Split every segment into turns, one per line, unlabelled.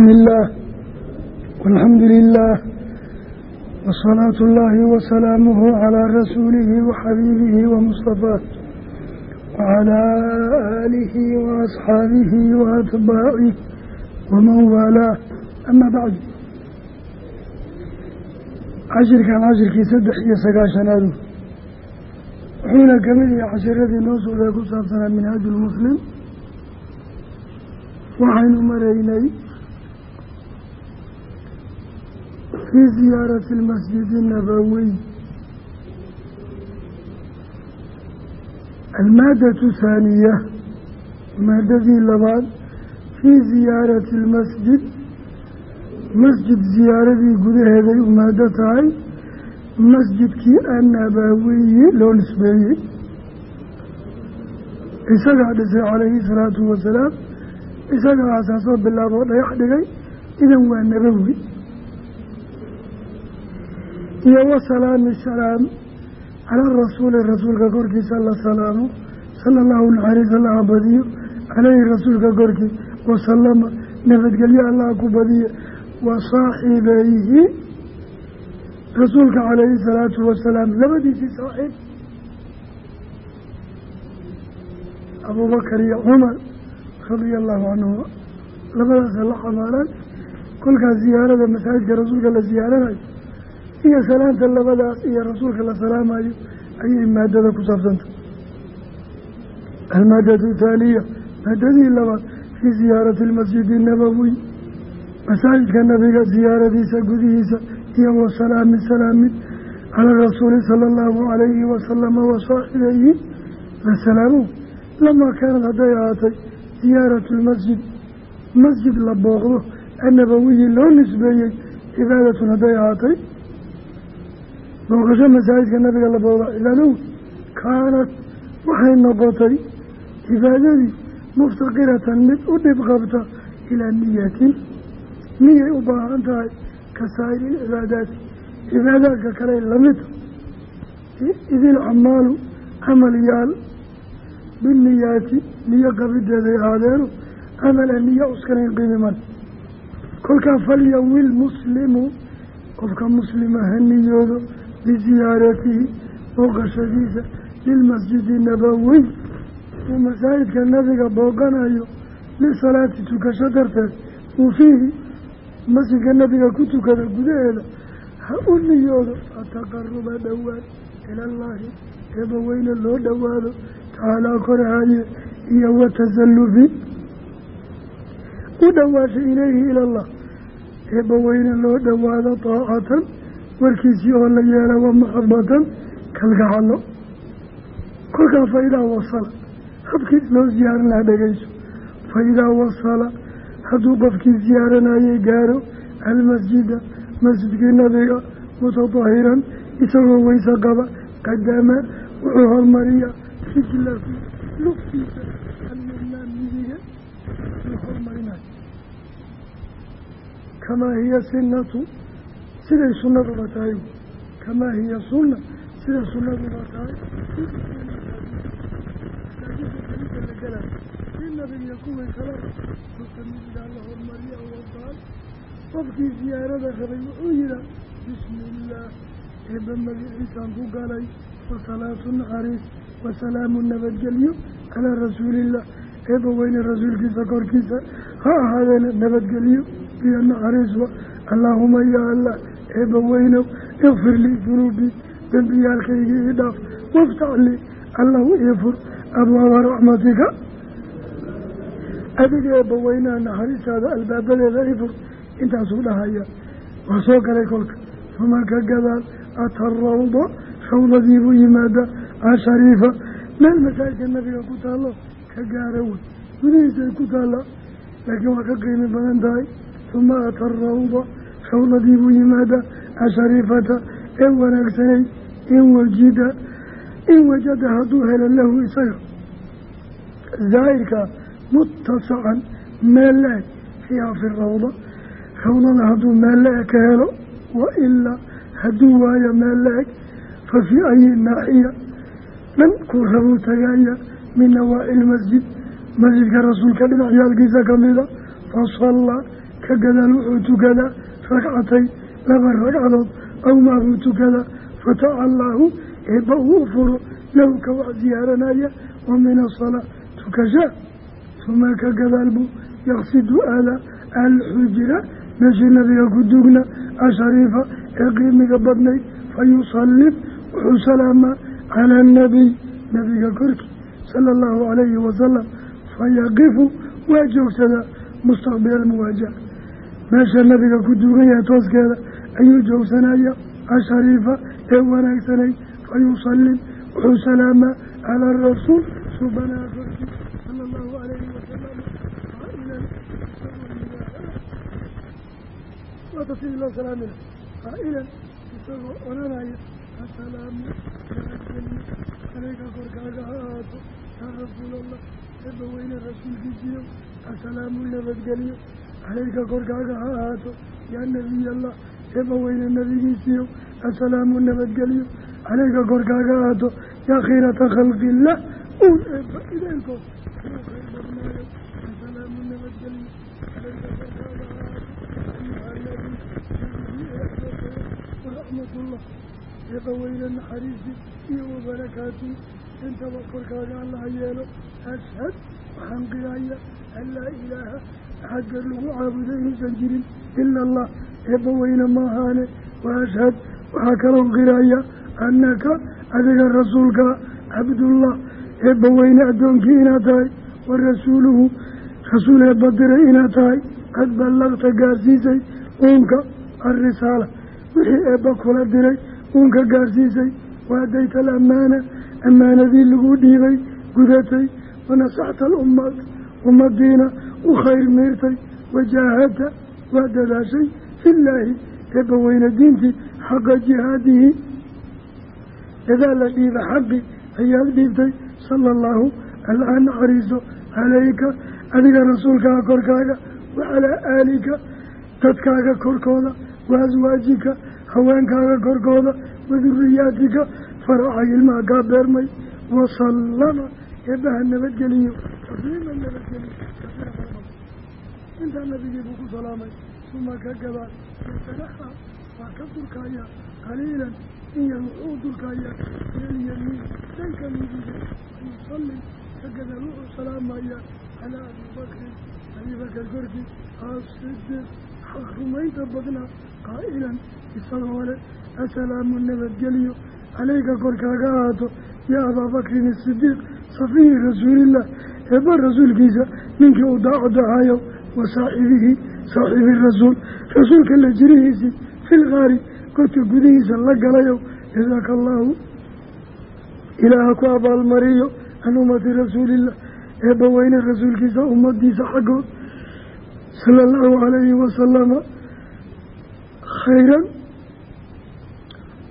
bismi illaah walxamdu lilaah wasalaatu ullaahi wasalaamuhu calaa rasuulihi waxabiibihi wamustafaah wacalaa aalihi waasxaabihi waatbaacih waman waalaah ama bacdu cashirkan cashirkii saddex iyo sagaashanaadu wuxuuna ka mid yahay cashiradii noo socday ku saabsanaa minhaaju lmuslim waxaynu maraynay fii ziyaarati almasjidi nabawiy almaadatu thaaniya maadadii labaad fii ziyaarati almasjid masjid ziyaaradii gudaheeday u maado tahay masjidkii annabawiyi loo nisbeeyey isagaa dhisay calayhi salaatu wasalaam isagaa asaasoo bilaaboo dhagax dhigay idan waa nabawi iyo wasalaami salaam calaa rasuuli rasuulka korkiisa la salaamo sala allahu naxariis allaha badiyo caleyhi rasuulka korkii wasalama nabadgelyo allaha ku badiya wa saaxiibeyhi rasuulka calayhi salaatu wasalaam labadiisii saaxiib. Abuubakar iyo cumar radia allahu canhuma labadaasa la xamaalaan kolkaas ziyaarada masaajidka rasuulka la siyaaranayo iyo salaanta labadaas iyo rasuulka la salaamayo ayay maadada ku saabsantah almaadatu thaaniya maadadii labaad fii ziyaarati almasjidi nabowiy masaajidka nabiga siyaaradiisa gudihiisa iyo wasalaami salaamid cala rasuuli sala allahu calayhi wasalama wasaaxibeyi wasalaamuhu lamaa kaanad hadday ahaatay ziyaaratu lmasjid masjid la booqdo annabawiyi loo nisbeeyey cibaadatun hadday ahaatay booqasho masaajidka nabiga la booqda cibaadahu kaanad waxay noqotay cibaadadii muftaqiratan mid u dhib qabta ilaa niyatin niyay u baahan tahay ka saa'iri ilcibaadaati cibaadaadka kale lamida idil camaalu camal yaal biniyaati niyo qabideeday ahaadeeno camala niyo uskanayn qiimiman kolkaa falyawi lmuslimu qofka muslima ha niyoodo biziyaaratihi booqashadiisa lilmasjidi nabawiy uu masaajidka nabiga booqanayo lisalaati tukasho darteed uu fiihi masjidka nabiga ku tukada gudaheeda ha u niyoodo ataqaruba dhowaad ilallaahi eebaweyne loo dhowaado tacaalaa korhaaye iyo watasallufi u dhowaasha ilayhi ilallah eebbaweyne loo dhowaado taacatan warkiisii oo la yeela wa maxabatan kalgacalo kolkaa fa idaa wasala habkii loo ziyaaran laha dhegeyso fa idaa wasala hadduu qofkii ziyaaranayay gaaro almasjida masjidkii nabiga mutadahiran isagoo weyse qaba qadama wuxuu hormariya rijlahu lugtiisa alyumnaa midiga uu hormarinayo kamaa hiya sinatu siday sunnaduba tahay kamaa hiya sunna sida sunnaduba tahay. Nabigiyo kuway kala midigaa la hormariya waqaal qofkii siyaarada rabay wuxuu yihaa bismi illaah eebba magiciisaan ku galay wasalaatu naxariis wasalaamu nabadgelyo calaa rasuuliillah eebba weyne rasuulkiisa korkiisa ha ahaadeena nabadgelyo iyo naxariisba allaahuma yaa allah eebba weynow ikfir lii dunuubii dembiyaalkayga ii dhaaf waftax lii allahu ii fur. Abwaaba raxmatika adiga eebba weynaha naxariistaada albaabadeeda ii fur. Intaasuu dhahaya. Waa soo galay kolka. Uma ka gadaal ata rawda rawdadiibuu yimaada ashariifa meel masaajidka nabiga ku taallo ka gaara wey gudihiisay ku taallaa laakiin waa ka qiimi badan tahay. Uma ata rawda rawdadiibuu yimaada ashariifata ee wanaagsanay in wajida in wajada hadduu helo lahu isaga. Zaahirka mutasacan meel la-eg fiiha fi rawda rawdada hadduu meel la-eg ka helo wa ilaa hadduu waayo meel la-eg fa fii ayi naaxiya dhan kuu rabuu tagaaya min nawaaci ilmasjid masjidka rasuulka dhinacyaalkiisa kamida fasallaa ka gadaal wuxuu tukadaa ragcatay laba ragcadood aw maabuu tukadaa fataca allaahu eebba uu u furo lahu ka wax ziyaaranaya wa min asalaa tukasha uma ka gadaal buu yaqsidu aada alxujra meeshii nabiga ku dugna ashariifa ee qiimiga badnayd fa yusallim wuxuu salaamaa cala anabiy nabiga korkii sala allahu calayhi wasalam fayaqifu waa joogsadaa mustaqbila almuwaajaha meesha nabiga ku dugan yahay tooskeeda ayuu joogsanaya ashariifa ee wanaagsanay fa yusallim wuxuu salaamaa cala arasuul subanaha korkii sala allahu calayhi wasalam waata sidii loo salaamina qaa'ilan isagoo odhanaya asalaamu nabadgelyo alayka korkaaga ha ahaato yaa rasuulallah eebba weyne rasuulkiisiiyo asalaamu nabadgelyo calayka korkaaga ha ahaato yaa nebiyallah eebba weyne nebigiisiiyo asalaamu nabadgelyo calayka korkaaga ha ahaato yaa khiirata khalqillah uun khayr badnaayo asalaamu naxariisi iyo wabarakaatu intaba korkaaga allaha yeelo ashhad waxaan qiraya an laa ilaaha axad gar lagu caabudo inuusan jirin ila allah eebba weyne maahaane wa ashhad waxaa kaloo qiraya annaka adiga rasuulkaa cabdullah eebba weyne addoonkii inaad tahay wa rasuuluhu rasuul eebba diray inaad tahay qad ballaqta gaarsiisay uunka alrisaala wixii eebba kula diray uunka gaarsiisay waadayta alamaana ammaanadii lagu dhiibay gudatay wanasaxta alummad ummadiina u khayr miirtay wajaahadta waa dadaashay filaahi eebba weyne diintii xaqa jihaadihi. Dadaa la dhiiba xaqi ayaad dhiibtay sala allahu alla naxariiso calayka adiga rasuulkaa korkaaga wa calaa aalika dadkaaga korkooda wa aswaajika haweenkaaga korkooda wa duriyaatika faraca ilmaha kaa beermay wasallama eebbaha nabadgeliyo tasliima nabadgeliyo intaa nabigii buu ku salaamay suma ka gadaal yatanaxa waa ka durkaya qaliilan in yar wuxuu durkaya ilyamiin dhanka midiga yusallim ka gadaal wuxuu salaamayaa calaa abibakrin abibakar korkii asidiq xaq rumaynta badnaa qaa'ilan isagoo leh assalaamu nabadgeliyo calayka korkaaga ahaato yaa abaabakrin isidiiq safiyi rasuulillah eebba rasuulkiisa ninkii uu daacadda ahayo wa saaxibihi saaxiibi rasuul. Rasuulka la jirihiisii filkaari godka gudihiisa la galayow jasaaka allaahu ilaaha ku abaalmariyo can ummati rasuulillah. Eebba weyne rasuulkiisa ummadiisa xaggood. Sala allahu calayhi wasalama khayran.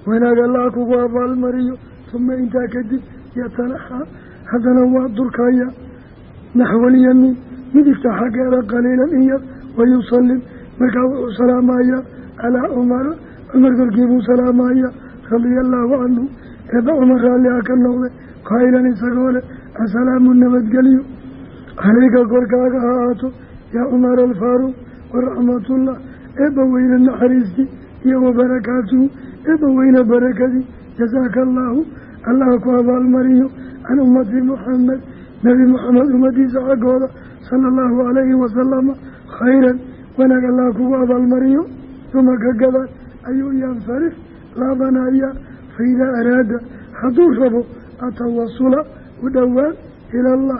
Wanaag allaha kugu abaalmariyo uma intaa kadib yatanaxaa haddana waa durkaya naxwalyamiin midigta xaggeeda qaliilan yar wayusallim markaa wuxuu salaamayaa calaa cumara cumar korkii buu salaamayaa radia allaahu canhu eebba cumar raalliha ka noqday qaa'ilan isagoo leh assalaamu nabadgelyo calayka korkaaga ha ahaato yaa cumar alfaaruq waraxmatullah eebba weyne naxariistii iyo wabarakaatuhu eebba weyne barakadii jasaaka allaahu allaha ku abaalmariyo can ummati muxamed nebi moxamed ummadiisa xaggooda sala allahu calayhi wasalama khayran wanaag allaha kugu abaalmariyo uma ka gadaal ayuu yansarif laabanaya fa idaa araada hadduu rabo atawasula u dhowaan ilallah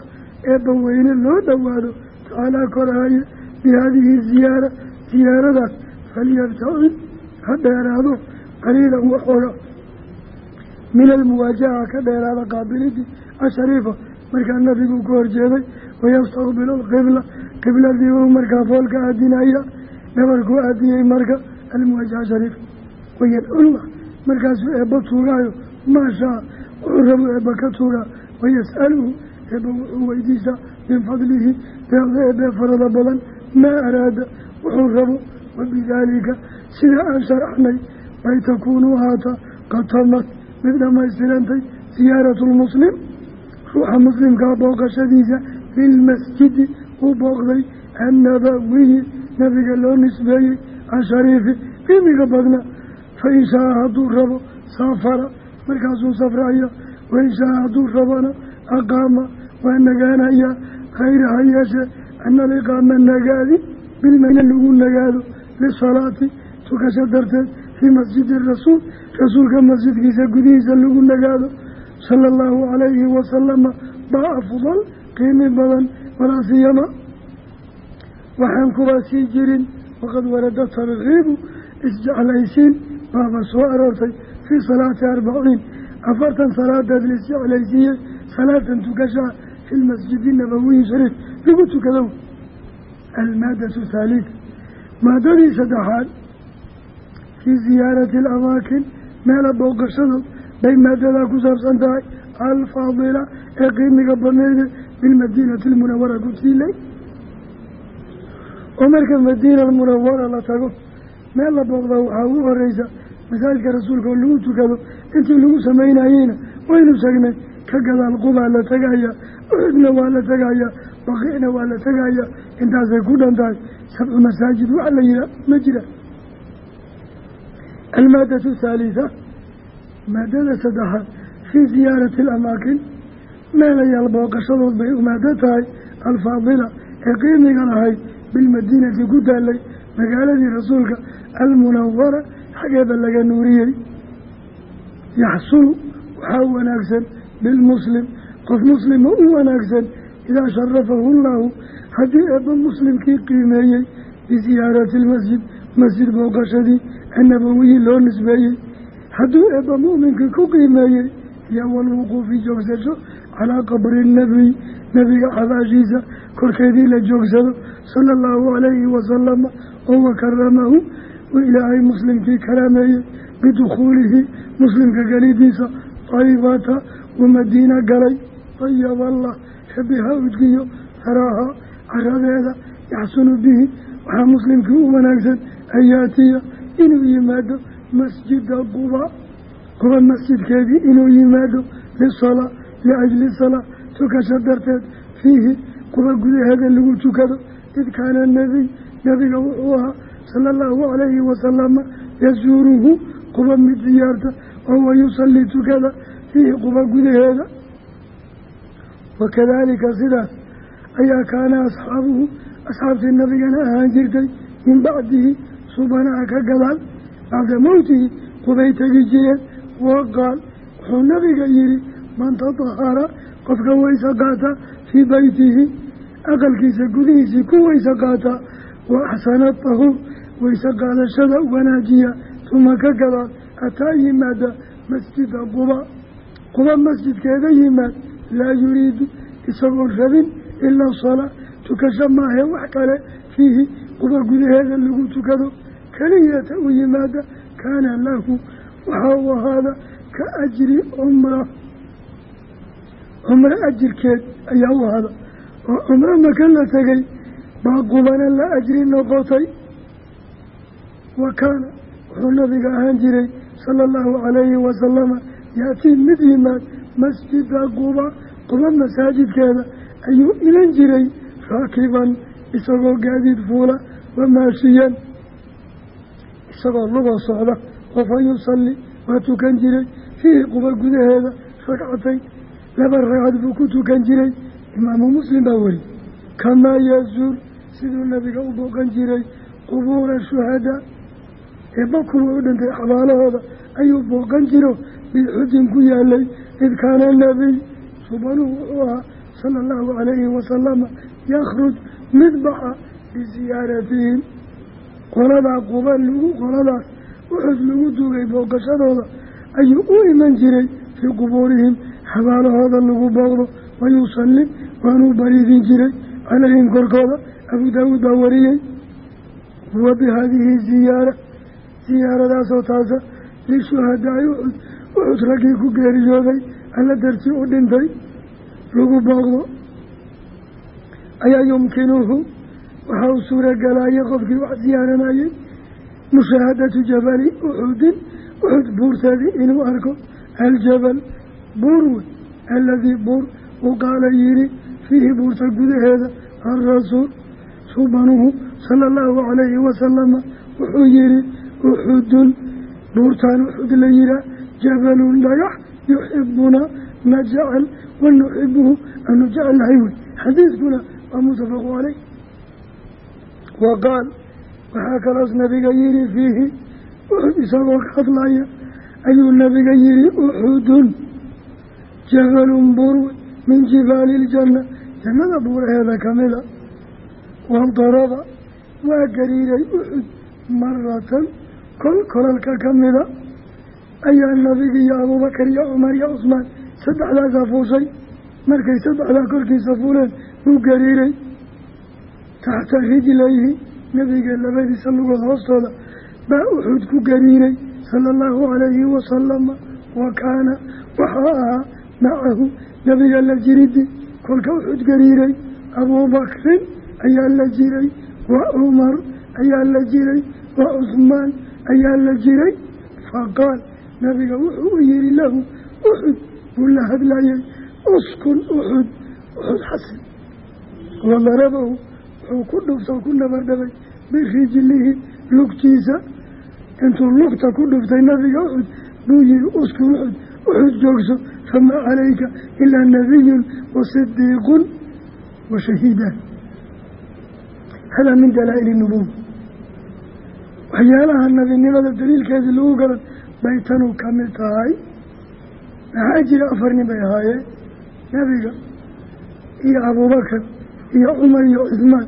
eebba weyne loo dhowaado tacaalaa korahaya bi haadihi ziyaara ziyaaradaas falyabtacid ha dheeraado qaliilan waxooga min almuwaajaha ka dheeraada qaabilidii ashariifa markaa nabigu ku horjeeday wayastaqbilu alqibla qibladii uu markaa foolka aadinaya dhabarkuu aadiyey marka almuwaajaha shariifa wayadcullah markaasuu eebba tuugaayo maashaa wuxuu rabu eebba ka tuugaa. Wayas'aluhu eebba wuxuu weydiisaa min fadlihi deeqda eebee farada badan maa araada wuxuu rabo wabidaalika sida aan sharaxnay bay takuunu haata qatamad mid dhammaystirantay siyaaratu lmuslim ruuxa muslimkaa booqashadiisa lilmasjidi uu booqday annabawiyi nabiga loo nisbeeyey ashariifi qiimiga badna fa in shaa hadduu rabo saafara markaasuu safraya wain shaa hadduu rabona aqaama waa nagaanaya khayraha yeeshe ana aliqaama nagaadi bilmayna lagu nagaado lisalaati tukasho darteed fii masjidi rasuul. Rasuulka masjidkiisa gudihiisa lagu nagaado sala allahu calayhi wasalama baa afdal qiimi badan walaa siyama waxaan kuwaa sii jirin waqad warada tarkiibu isjeclaysiin baaba soo aroortay fii salaati arbaciin afartan salaadeed laisjeclaysiiyey salaatan tukashaa fi lmasjidi nabawiyi shariif lagu tukado almaadatu thaalitha maadadii saddexaad fii ziyaarati alamaakin meela booqashadood bay maadadaa ku saabsan tahay alfaadila ee qiimiga badnayde bilmadiinati almunawara ku tiilay oo marka madiina almunawara la tago meel la booqdaa waxaa ugu horeysa masaajidka rasuulka oo lagu tukado intii lagu samaynayeyna waynu sheegnay ka gadaal qubaa la tegaya uxudna waa la tegaya baqiicna waa la tegaya intaasay ku dhan tahay sabcu masaajid waxa la yihaa ma jira almaadatu thaalitha maadada saddexaad fii ziyaarati alamaakin meelayaal booqashadood bay umaado tahay alfaadila ee qiimiga lahayd bilmadiinati ku taalay magaaladii rasuulka almunawara xaggeeda laga nuuriyey. Yaxsulu waxaa wanaagsan bilmuslim. Qof muslima u wanaagsan idaa sharafahu llahu haddii eebba muslimkii qiimeeyey biziyaarati lmasjid masjid booqashadii annabawiyi loo nisbeeyey hadduu eebba mu'minkii ku qiimeeyey iyo walwuquufi joogsasho calaa qabri nabiy nabiga xabaashiisa korkeedii la joogsado sala allahu calayhi wasalama oo wakaramahu uu ilaahay muslimkii karaameeyey bidukhuulihi muslimka gelidiisa taybata uu madiina galay. Tayaballah rabi ha udgiyo saraaha caradeeda yaxsunu bihi waxaa muslimkii u wanaagsan an yaatiya inuu yimaado masjida quba quba masjidkeedii inuu yimaado lisalaa liajli salaa tukasho darteed fiihi quba gudaheeda lagu tukado. Id kaana nebiy nebiga wuxuu ahaa sala allahu calayhi wasalama yasuuruhu quba mid ziyaarta oo wayusallii tukada fiihi quba gudaheeda. Wakadaalika sidaas ayaa kaana asxaabuhu asxaabtii nabigana ahaan jirtay min bacdihi subanaha ka gadaal bacda mowtihi qubay tegi jireen waqaal wuxuu nabiga yihi man tatahara qofka weyse qaata fii beytihi aqalkiisa gudihiisii ku weyse qaata wa axsana tahuur weyse qaadashada wanaajiya tuma ka gadaal ataa yimaada masjida quba quba masjidkeeda yimaad laa yuriidu isagoon rabin ilaa salaa tukasho maahe wax kale fiihi quba gudaheeda lagu tukado keliyata u yimaada kaana lahu waxaa u ahaada ka ajri cumra cumro ajirkeed ayaa u ahaada oo cumro maka la tegay baa qubana la ajri noqotay. Wa kaana wuxuu nabiga ahaan jiray sala allahu calayhi wasalama yaatii mid yimaad masjida quba quba masaajidkeeda ayuu ilan jiray raakiban isagoo gaadiid fuula wamaashiyan isagoo lugoo socda oo fa yusalli waa tukan jiray. Fiihi quba gudaheeda ragcatayn laba ragcad buu ku tukan jiray. Imaamu muslim baa weri kamaa yazuur siduu nabiga u booqan jiray qubuura shuhadaa eebba kuwa u dhintay xabaalahooda ayuu booqan jiro bidxudin ku yaalay id kaana nabiy subanuhu wuxuu ahaa sala allahu calayhi wasalama yakhruj mid baxa bisiyaaratihim qoladaa quba lagu qoladaas uxud lagu duugay booqashadooda ayuu u iman jiray fii qubuurihim xabaalahooda lagu booqdo wayusallim waanuu bariidin jiray calayhim korkooda abuu daawuud baa wariyey wa bihaadihi ziyaara siyaaradaasoo taasa lishuhadaai uxud uxud raggii ku geeriyooday alla dartii u dhintay lagu booqdo ayaa yumkinuhu waxaa u suuragalaayay qofkii wax siyaaranayay mushaahadatu jabali uxudin. Uxud buurteedii inuu arko aljabal buur wey aladii buur? Uu qaala yihi fiihi buurta gudaheeda alrasuul subanuhu sala allahu calayhi wasalama wuxuu yihi uxudun buurtaan uxud la yihaa jabalun dhagax yuxibuna na jecel wa nuxibuhu anu wey waa mutafaqu caleyh wa qaal waxaa kaloos nabiga yihi fiihi uxud isagoo ka hadlaya. Ayuu nabiga yihi uxudun jabalun burwe min jibaali iljanna jannada buuraheeda kamida wandarada waa gariiray uxud maratan kol kolalka kamida ayaa nabigi iyo abuubakar iyo cumar iyo cusmaan saddexdaasaa fuushay. Markay saddexdaa korkiisa fuuleen wuu gariiray taxta rijlayhi nabiga labadiisa lugood hoostooda baa uxud ku gariiray sala allahu calayhi wasalama wa kaana waxaa ahaa macahu nabiga la jiridi. Kolka uxud gariiray abuubakrin ayaa la jiray wa cumar ayaa la jiray wa cusmaan ayaa la jiray. Faqaal nabiga wuxuu u yihi lahu uxud buu la hadlayay uskun uxud uxud xasin wadarabahu wuxuu ku dhuftoo ku nabardhabay birijlihi lugtiisa. Intuu lugta ku dhuftay nabiga uxud buu yihi uskun uxud uxud joogso famaa calayka ilaa nabiyun wa sidiiqun wa shahiidaan hadaa min dalaa-ili nubuwa waxyaalaha nabinimada daliilkeedii lagu garan bay tanu ka mid tahay. Maxaa jira afar nin bay ahaayeen? Nebiga iyo abuubakar iyo cumar iyo cismaan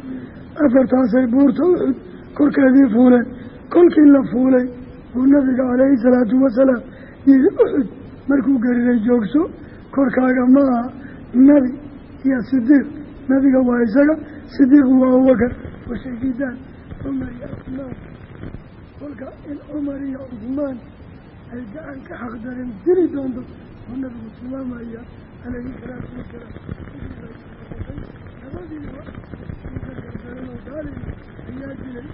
afartaasay buurta uxud korkeedii fuuleen kolkii la fuulay buu nabiga calayhi salaatu wasalaam yihi uxud markuu gariray joogso korkaaga ma aha nabi iyo sidiiq nabiga waa isaga sidiiqu waa abubakar wa shahiidaan cumar iyo cusmaan kolka in cumar iyo cusmaan ay gacan ka xaqdareen diri doonto oo nabigu tilmaamaya calayhi salaatu wasalaam daalima ayaa jiray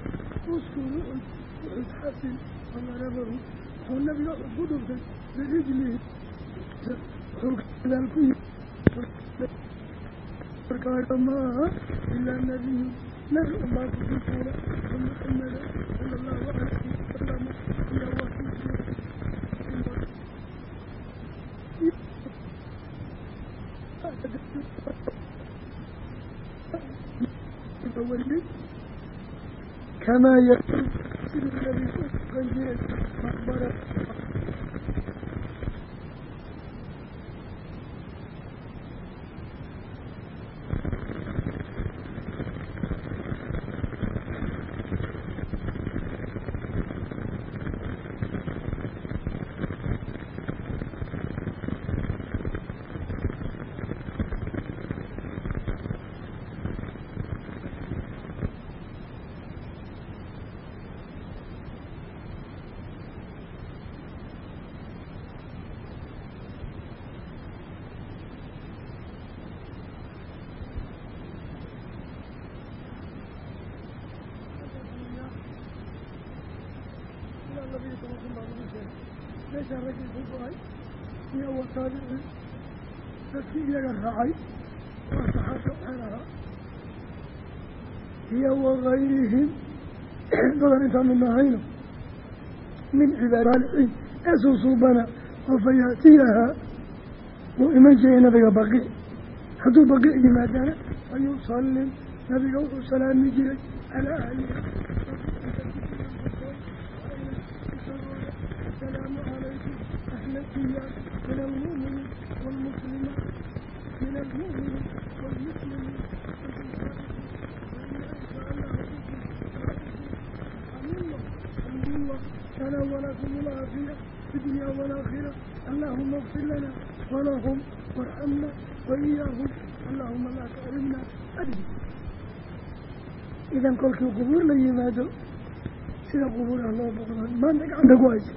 uskun uxud uxud xasin amarabahu wuxuu nabiga ku dhuftay birijlihi wuxuu gadaal ku yii markaaga ilaa nabiyu nabi unbaa ku sii fuula wa muxameda sala allahu calayhi wasalama iyo wakiisi kamaa yakun siduu nabigu u tukan jiray maqbara meeshaa raggii ku go'ay iyo wataabici dadkii iyaga raacay waa saxaabka xeel ahaa iyo wagayrihim badan intaan min cibaad saalixiin ee suusuubana oo fayaatiyahaa wuu iman jiray nabiga baqi hadduu baqi yimaadana fayusallim nabiga wuxuu salaami jiray calaa ahliha asalaamu calaykum ahlatiya min almu'miniin waalmuslimiin min almu'miniin waalmuslimiin لنا ولكم العافية في الدنيا والآخرة اللهم اغفر لنا ولهم وارحمنا وإياهم اللهم لا تحرمنا أبدا إذا كل قبور la yimaado sida qubuuraha loo boqdaa maanta gacanta ku haysa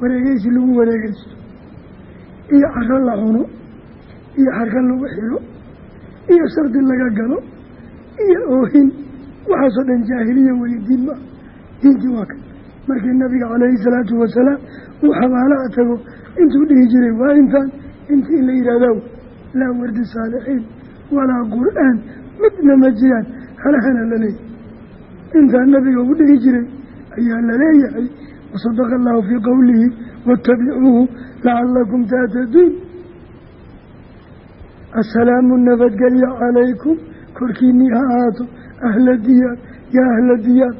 wareegeysi lagu wareegeysto iyo caro la cuno iyo xarka lagu xiro iyo shardi laga galo iyo oohin. Waxaasoo dhan jaahiliya weeye diin maa diintii waa kan markii nabiga calayhi salaatu wasalaam uu xabaalaha tago intuu dhihi jiray waa intaan. Intii in la yidhaahdo laa wardi saalixiin walaa qur'aan midna ma jiraan. Halahana la leeyahy intaa nabiga u dhihi jiray ayaa la leeyahay wasadaqa allahu fii qowlihi waatabicuuhu lacalakum taataduun assalaamu nabadgelyo calaykum korkiinii ha ahaato ahla diyaar yaa ahla diyaar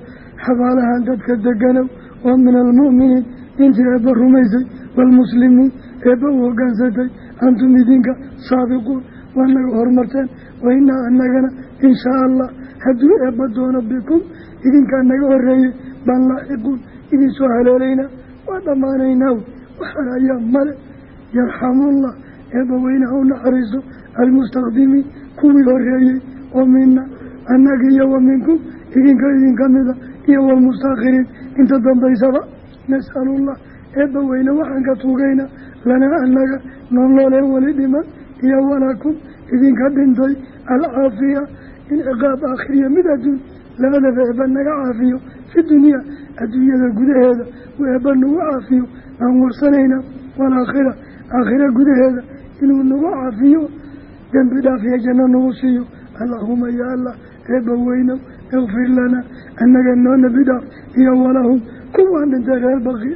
xabaalahan dadka deganow oo min almu'miniin intii eebba rumaysay waalmuslimiin eebba u hogaansatay antum idinka saabiquun waa naga horumarteen wainaa anagana inshaa allah hadduu eebba doono bikum idinkaa naga horeeyey baan laaxiquun idin soo haleelaynaa waa dhammaanaynaa waxaan ayaa male yarxamullah eebba weynaha u naxariiso almustaqdimiin kuwii horeeyey oo mina annaga iyo wa minkum idinka idinka mida iyo walmustakhiriin inta dambaysaba nas'alullah eebba weyne waxaan ka tuugaynaa lanaa annaga nololee weli dhiman iyo walakum idinka dhintay alcaafiya in aakhiriya mid adduun labadaba eebba naga caafiyo fi dunyaa adduunyada gudaheeda uu eebba nagu caafiyo aan warsanaynaa waalaakhira aakhira gudaheeda inuu nagu caafiyo dembi dhaaf iyo janno nagu siiyo. Allaahuma ya allah eebba weynow ikfir lanaa annaga noo nebi dhaaf iyo walahum kuwaan dhintay reer baqi.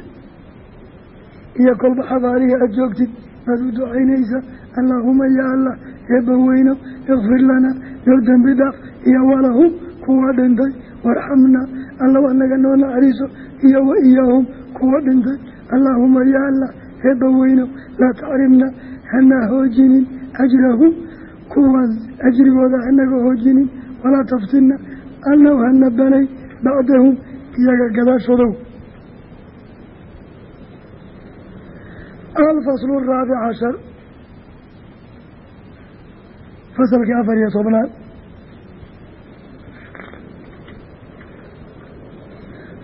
Iyo kolba xabaalihi aada joogtid baad u ducaynaysaa allaahuma ya allah eebba weynow ikfir lanaa noo dembi dhaaf iyo walahum kuwa dhintay warxamnaa allaw annaga noo naxariiso iyo wa iyaahum kuwa dhintay. Allaahuma ya allah eebba weynow laa taxrimna hanaa hoojinin ajrahum. Kuwaas ajrigooda hanaga hoojinin walaa taftinna annaw hana banay bacdahum iyaga gadaashoodow. Alfaslu araabic cashar fasalkii afar iyo tobnaad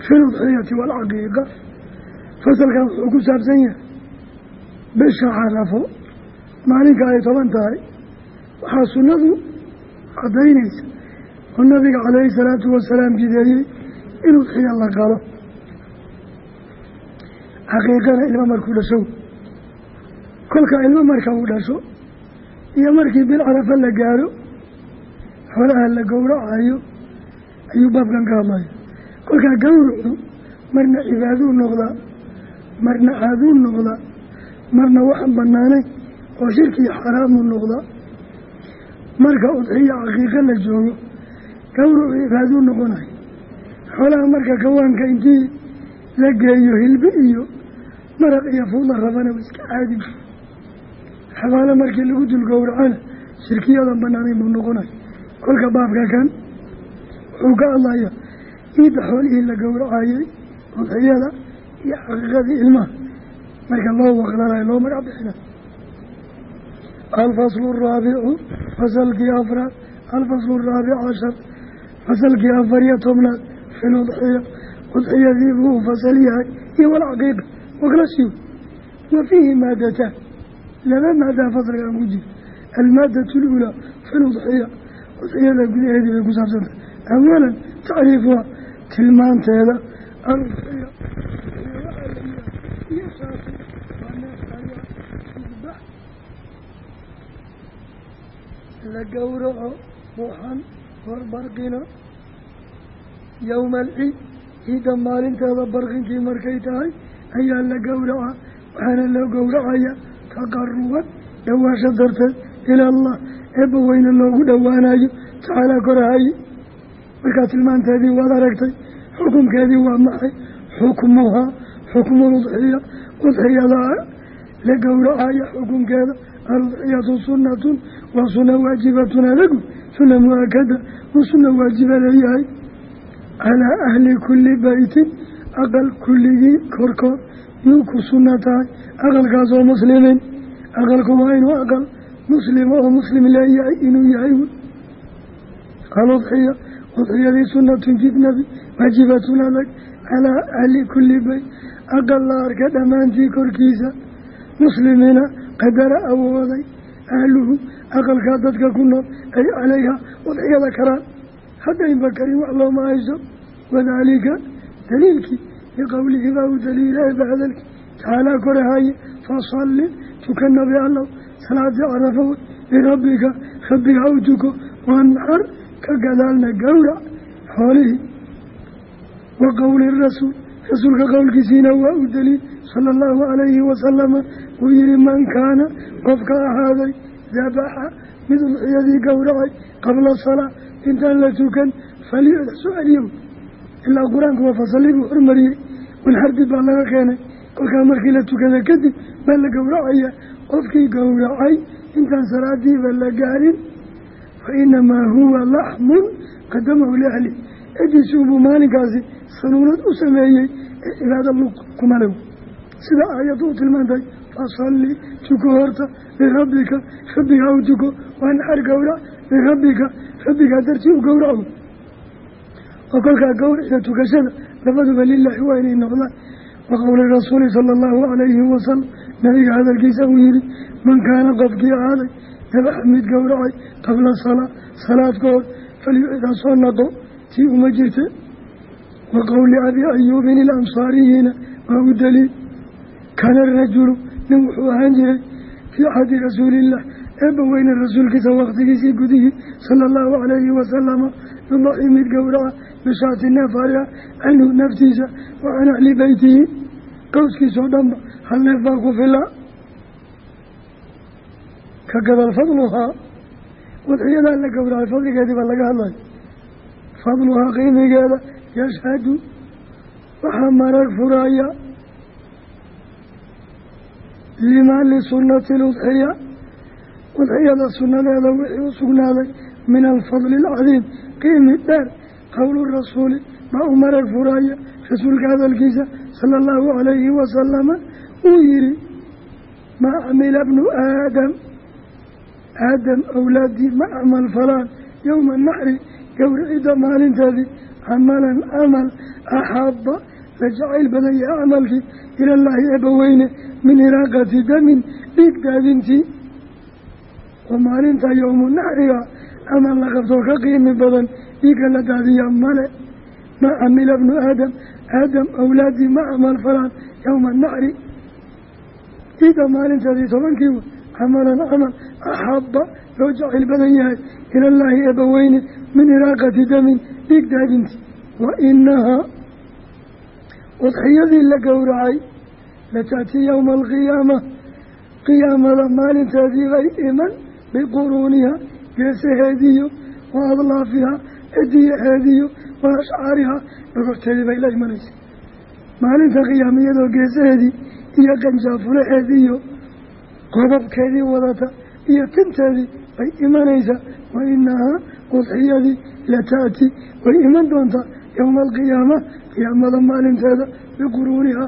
fi ludxiyati waalcaqiiqa fasalkan wuxuu ku saabsan yahay bisha carafo maalinka ay toban tahay waxaa sunnadu caddaynaysa oo nabiga calayhi salaatu wasalaam jideeyey in udxiya la qalo xaqiiqana ilmo markuu dhasho kolka ilmo marka uu dhasho iyo markii bil carafa la gaaro xoolaha la gowracayo ayuu baabkan ka hadlaya kolkaa gowracu marna cibaaduu noqdaa marna caaduu noqdaa marna waxaan banaanayn oo shirkii xaraamuu noqdaa marka udxiya caqiiqo la joogo gowracu cibaaduu noqonayo xoolaha marka kawaanka intii la geeyo hilbe iyo maraq iyo fuudla rabana iska caadi. Xabaalo markii lagu dul gowracana shirkiyadan banaanayn buu noqonayo kolka baabka kan wuxuu ka hadlaya ciidda xoolihii la gowracayay udxiyada iyo caqiiqadii ilmaha. Marka loo waqlanayo loo magac bixina alfaslu araabicu fasalkii afraad alfaslu araabic cashar fasalkii afar iyo tobnaad fi ludxiya udxiyadii buu fasal yahay iyo walcaqiiqa waklashiw wa fiihi maadataan laba maadaa fasalkan ku jira almaadatu lulaa fi ludxiya udxiyada gudaheedii bay ku saabsantahay awalan tacriifuha tilmaanteeda aludxiya la gowraco buuxan horbarqina yowma alciid ciidda maalinteeda barqinkii markay tahay ayaa la gowraca waxaana loo gowracaya taqaruban dhawaasho darteed ila allah eebba weyne loogu dhowaanayo tacaalaa korahaye markaa tilmaanteedii waad aragtay xukumkeedii waa maxay? Xukmuhaa xukmu ludxiya udxiyada la gowracaya xukumkeeda aludxiyatu sunnatun waa sunna waajibatun adagu sunna mu'akada uu sunna waajiba leeyahay calaa ahli kulli beytin aqal kulligii korkood yuu ku sunna tahay. Aqalkaas oo muslimiin aqalku waa inuu aqal muslima oo muslim leeyahay inuu yahay udxiyadii sunnatun jidnabi waajibatun adag calaa ahli kulli beyt aqal la arka dhammaantii korkiisa muslimiina qadara awooday ahluhu aqalkaa dadka ku nool ay calayha udxiyada karaan haddaynba karin wax looma hayso wadaalika daliilkii liqowlihi baa u daliila eeba hadalkii tacaalaa korahaye fasalli tuka nabi allow salaadii carafa wey lirabbika rabbiga u tuko wanxar ka gadaalna gowrac xoolihii wa qowli rasuul rasuulka qowlkiisiina waa u daliil sala allahu calayhi wasalama uu yihi man kaana qofka ahaaday dabaxa mid udxiyadii gowracay qabla salaa intaan la tukan faliyuda su'aaliyow ilaa qur'aanku waa fasalli buu hormariyey wanxardi baa laga keenay. Kolkaa markii la tukada kadib baa la gowracaya qofkii gowracay intaan salaadiiba la gaarin fa inamaa huwa laxmun qadamahu liahli cidiisuubuu maalinkaasi sanuunad u sameeyey ee cibaada lug kumalew sida aayaddu u tilmaantay fasalli tuko horta lirabbika rabbiga u tuko waa naxar gowrac lirabbika rabbigaa dartii u gowraco oo kolkaa gowriciyo tukashada labaduba lilaahi waa inay noqdaan wa qowli rasuuli sala allahu calayhi wasalam nabiga hadalkiisa uu yihi man kaana qofkii ahaaday dabax mid gowracay qabla salaa salaad ka hor falyucida soo naqo tii uma jirta wa qowli abi ayuubin ilansaariyiina waa u daliil. Kaana rajulu nin wuxuu ahaan jiray fii axadi rasuuliillah eebba weyne rasuulkiisa waqtigiisii gudihii sala allahu calayhi wasalama yudaxi mid gowraca bishaati neef ariha canhu naftiisa wa can ahli beytihi qowskiisoo dhanba hal baa ku filaa ka gadal fadluhaa wadxiyadaa la gowracay fadligeedii baa laga hadlaya fadluhaa qiimigeeda yashhadu waxaa marag furaya limaa lisunati ludxiya udxiyada sunnadeeda wixii u sugnaaday min alfadli alcadiim qiimi dheer qowlu rasuuli baa u marag furaya rasuulka hadalkiisa sala allahu calayhi wasalama uu yihi maa camila bnu aadam aadam awlaadii ma acmal falaan yowma naxri gowricida maalinteedii camalan camal axaaba la jacayl badan yahay camalkii ilallaahi eebbaweyne min iraaqati damin dhiig daadintii oo maalinta yowmu naxriga camal la qabtoo ka qiimi badan dhiigga la daadiya male ma camila bnu aadam aadam awlaadii ma camal falaan yowma naxri ciidda maalinteedii tobankii camalan camal axaaba loo jacayl badan yahay ilallaahi eebbaweyne min iraaqati damin dhiig daadintii wa inahaa udxiyadii la gowracay lataati yowma alqiyaama qiyaamada maalinteedii bay iman biquruuniha geesaheediyo wa adlaafiha cidiyaheediyo wa ashcaariha dhogorteedii bay la imanaysa maalinta qiyaama iyadoo geesaheedii iyo ganjaafulaheediiyo qodobkeedii wadata iyo tinteedii bay imanaysaa wa inahaa udxiyadii lataati way iman doontaa yowma alqiyaama qiyaamada maalinteeda biquruuniha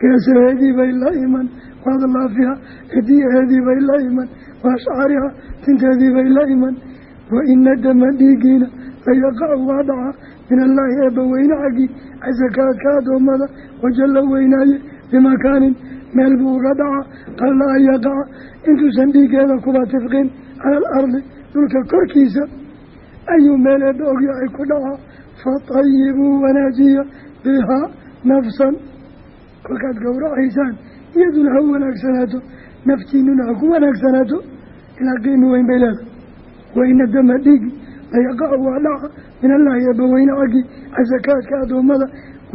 geesaheedii bay la iman waadlaafiha cidiyaheedii bay la iman waashcaariha tinteedii bay la iman. Wa ina dama dhiigiina layaqacu waa dhaca min allaahi eebba weyne xaggii casakaadka addoommada wajalla weynaaye bimakaanin meel buu uga dhaca qalla an yaqaca intuusan dhiigeeda kuba tifqin cala alardi dhulka korkiisa ayuu meel eebba ogyahay ku dhaca. Fatayibuu wanaajiya bihaa nafsan. Kolkaad gowracaysaan iyaduna ha wanaagsanaato naftiinuna ha ku wanaagsanaato ilaa qiimi weyn bay leedahay. Wayna dama dhiigi layaqacu waa dhaca min allaahi eebbaweyne xaggii casakaadka addoommada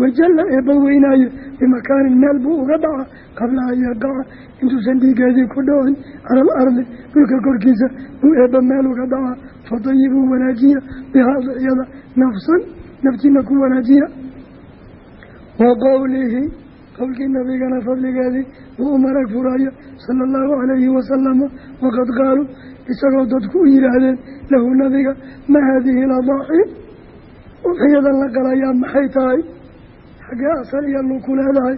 wajalla eebbaweynaayo bimakaanin meel buu uga dhaca qabla an yaqaca intuusan dhiigeedii ku dhowin cala alardi dhulka korkiisa buu eebba meel uga dhaca fatayibuu wanaajiya bihaa ducyada nafsan naftiina ku wanaajiya wa qowlihi qowlkii nabigana fadligeedii wuu u marag furaayo sala allahu calayhi wasalama waqad qaaluu isagoo dadku u yidhaahdeen lahu nabiga ma haadihi ladaaci udxiyadan la galayaa maxay tahay xaggee asal iyo luku leedahay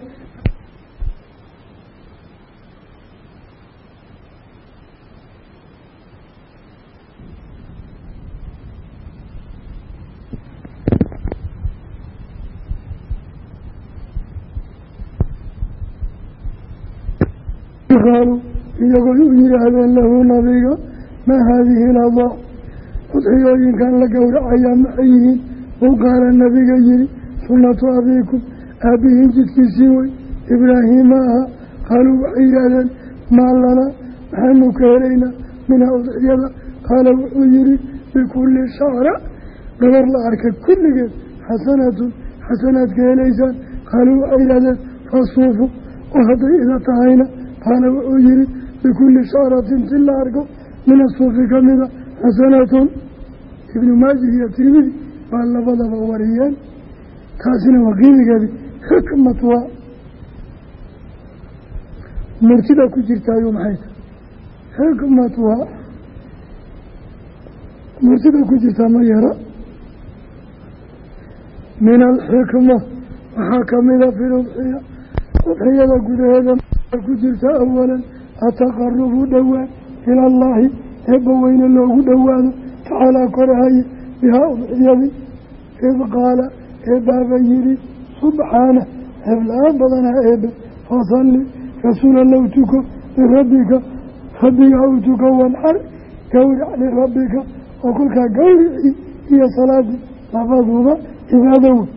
qaaluu iyagoo u yidhaahdeen lahu nabiga maa haadihi ladaac udxiyooyinkan la gowracayaa maxay yihiin uu qaala nabiga yihi sunnatu abiikum. Aabbihiin jidkiisii wey ibraahiima aha. Qaaluu waxay yidhaahdeen maa lanaa maxaanu ka helaynaa minhaa udxiyada qaala wuxuu yihi bikulli shacra gabar la arkay kulligeed xasanatun xasanaad ka helaysaan. Qaaluu waxay yidhahdeen fasuufu oo hadday ida tahayna. Qaala wuxuu yihi bikulli shacratin si la arko min asuufi ka mida ibnu maajih iyo tirmidi baa labadaba wariyeen taasina waa qiimigeedi xikmat waa. Murtida ku jirtaayo maxay? Tahay xikmat waa. Murtida ku jirtaa ma yara. Min alxikma waxaa kamida fi ludxiya udxiyada gudaheeda ku jirta awalan ataqarubu dhowaan ila allaahi eebba weyne loogu dhowaado tacaalaa korahaye bihaa udxiyadii id eebbaaba yihi subxaana eebla-aan badanaa eebe fasalli rasuula low tuko lirabbika rabbiga u tuko wanxar gawrac lirabbika oo kolkaa gawricii iyo salaadii labaduba cibaado wey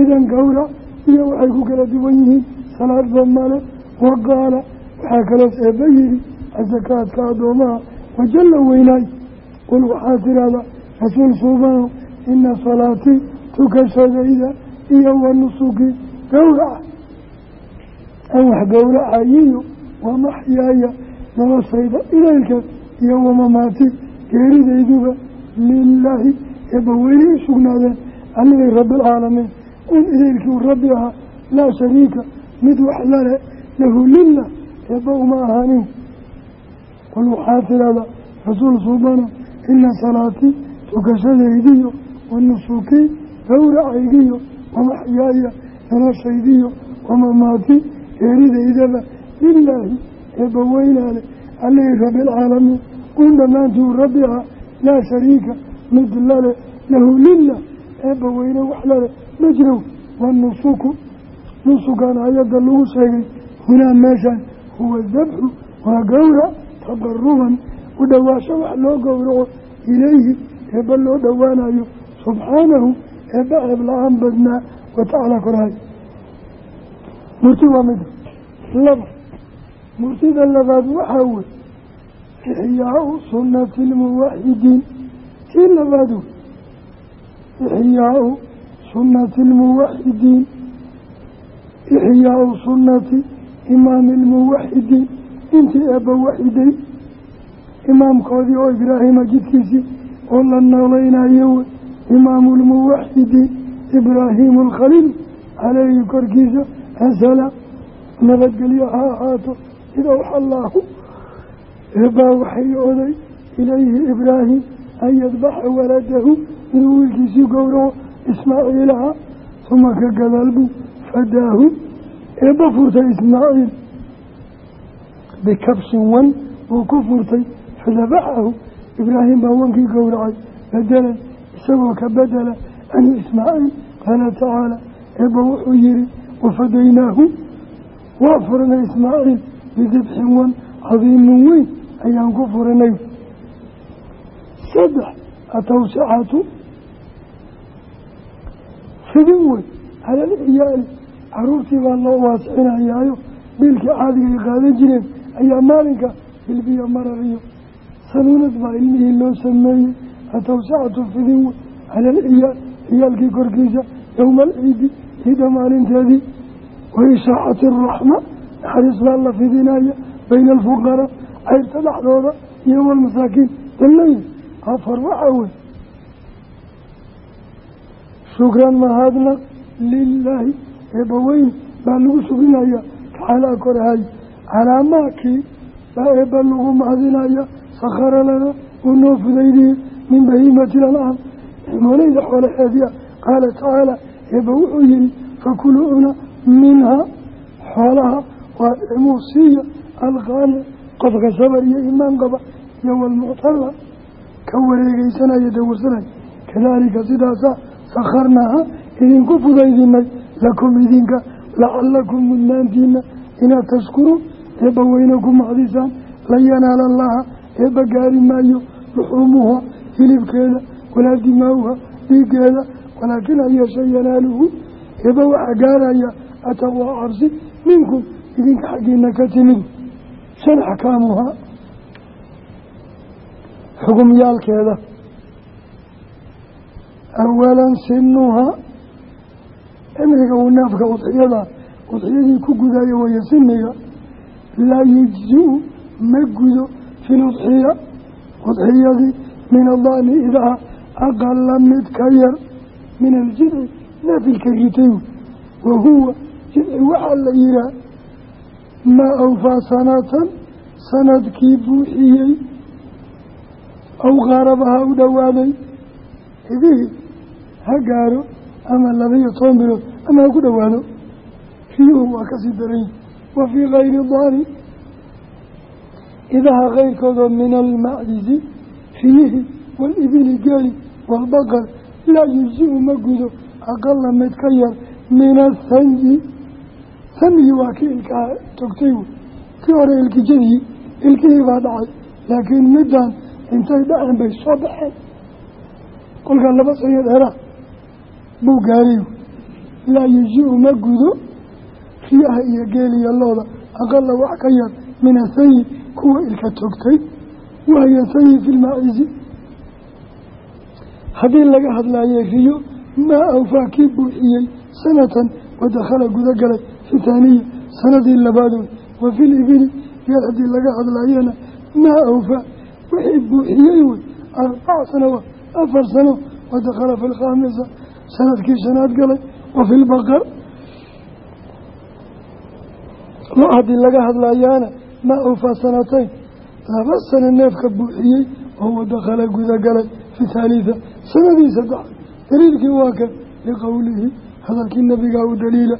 idan gawrac iyo waxay ku kala duwan yihiin salaadba male wa qaala waxaa kaloos eebba yihi asakaadka addoomaha wajalla weynaay. Qul waxaa tidhahdaa rasuul suubano ina salaatii tukashadayda iyo wa nusukii gawraca. Aan wax gowracayiyo waa maxyaaya noloshayda idaylkeed iyo wamamaati geeridayduba lilaahi eebba weyne u sugnaadeen. Allihii rabbialcaalamiin un idaylkii rabbi ahaa laa shariika mid wax lale lahu lilah eebba uma ahaanin. Qul waxaa tidhahdaa rasuul suubana ina salaatii tukashadaydiyo wa gowracaygiyo wamaxyaaya noloshaydiyo wamamaati geeridaydaba lilaahi eebba weynaale allihii rabbialcaalamiin un dhammaantii u rabbi ahaa laa shariika mid lale lahu lilah eebba weyne wax lale ma jirow wanusuku nusukan ayadda lagu sheegay hunaa meeshaan huwa dabxu waa gowrac taqaruban u dhowaasho wax loo gowraco ilayhi eebba loo dhowaanayo subxaanahu eebba ceeb la'aan badnaa watacaala korahay murti waa mida laba. Murtida labaad waxaa wey ixyaau sunnati lmuwaxidiin tii labaad wey ixyaau sunnati lmuwaxidiin ixyaau sunnati imaami lmuwaxidiin intii eebba waxiday imaamkoodii oo ibraahima jidkiisii oo la noolaynayo wey imaamu lmuwaxidiin ibraahimu alkhaliil caleyhi korkiisa asalaam nabadgelyo ha ahaato id awxa allaahu eebbaa waxay oday ilayhi ibraahim an yadbaxa waladahu inuu wiilkiisii gowraco ismaaciilaha uma ka gadaal buu fadaahu eebba furtay ismaaciil. Bikabshin wan buu ku furtay fadabaxahu. Ibraahim baa wankii gowracay isagoo ka bedela ani ismaaciil qaala tacaala eebba wuxuu yihi wafadaynaahu waa furinay ismaaciil bidibxin wan cadiimin weyn ayaan ku furinay saddex atawsicatu fidin wey halal ciyaali caruurtii baa loo waasixinayaayo biilkii caadigay qaadan jireen ayaa maalinka hilbiyo marar iyo sanuunad baa ilmihii loo sameeyey atawsicatu fidin wey halal ciyaal ciyaalkii korkiisa yowma alciidi ciida maalinteedii. Wa ishaacati araxma naxariis baa la fidinaya bayna alfuqaraa cayrta dhexdooda iyo walmasaakiin dallooyin afar waxaa wey shukran mahadnaq lilaahi eebbaweyne baa lagu shukrinaya tacaalaa korahay calaamaakii baa eebba lagu mahadinaya sakhara lana uu noo fudaydiyey min bahiimati lancaam ximooleyda xoolaheedia qaala tacaala eebba wuxuu yihi fakuluu cuna minhaa xoolaha waa icmuu siiya alqaani qofka sabar iyo imaan qaba iyo walmuctala ka wareegeysanaya dawursanaya kadaalika sidaasa sakharnaaha idinku fudaydinay lakum idinka lacalakum mudnaantiina inaad tashkuruun eebba weyne ku macdisaan la yanaala allaha eebba gaari maayo luxuumuha hilibkeeda walaa dimaauha dhiigeeda walaakin hayeeshe yanaaluhu eebba waxaa gaaraya ataqwaa cabsi minkum idinka xaggiina ka timid. Shan axkaamuhaa xukumyaalkeeda awalan sinuhaa cimriga uu neefka udxiyada udxiyadii ku gudaayo waya siniga laa yujzi-u ma gudo fi ludxiya udxiyadii min adani idaha aqala mid ka yar min aljidci naafilka ritay wa huwa jidci waxaa la yihaa maa awfaa sanatan sannadkii buuxiyey aw qaarabaha u dhowaaday idihii ha gaaro ama labaiyo toban bilood ama ha ku dhowaado riyuhu waa ka sii daran yihi wa fii kayri daani idaha keyrkoodoo min almacjizi riyihii waalibili geeli waalbaqar laa yujzi-u ma gudo aqala mid ka yar min asanji sanjii waa kii ilkaha togtay wey kii hore ilkijadii ilkihii baa dhacay. Laakiin middan intay dhaceen bay soo baxeen. Kolkaa laba sanya dheera buu gaariy laa yuji-u ma gudo riyaha iyo geeliya looda aqala wax ka yar min asayi kuwa ilka togtay wahya sayi fi lmaacizi haddii laga hadlaayay riyo maa awfaa kii buuxiyey sanatan wadakhala gudagalay fi taaniya sanadii labaadood wa fi libili geel haddii laga hadlaayana maa awfaa. Wixii buuxiyey wey arbac sanawaad afar sano wadakhala fi lkhaamisa sannadkii shanaad galay wa fi lbaqar lo haddii laga hadlayaana maa awfaa sanatayn laba sano neefka buuxiyey oo wadakhala gudagalay fi thaalitha. Sanadii saddexaad daliilkii waa kan liqowlihi hadalkii nabigaa u daliila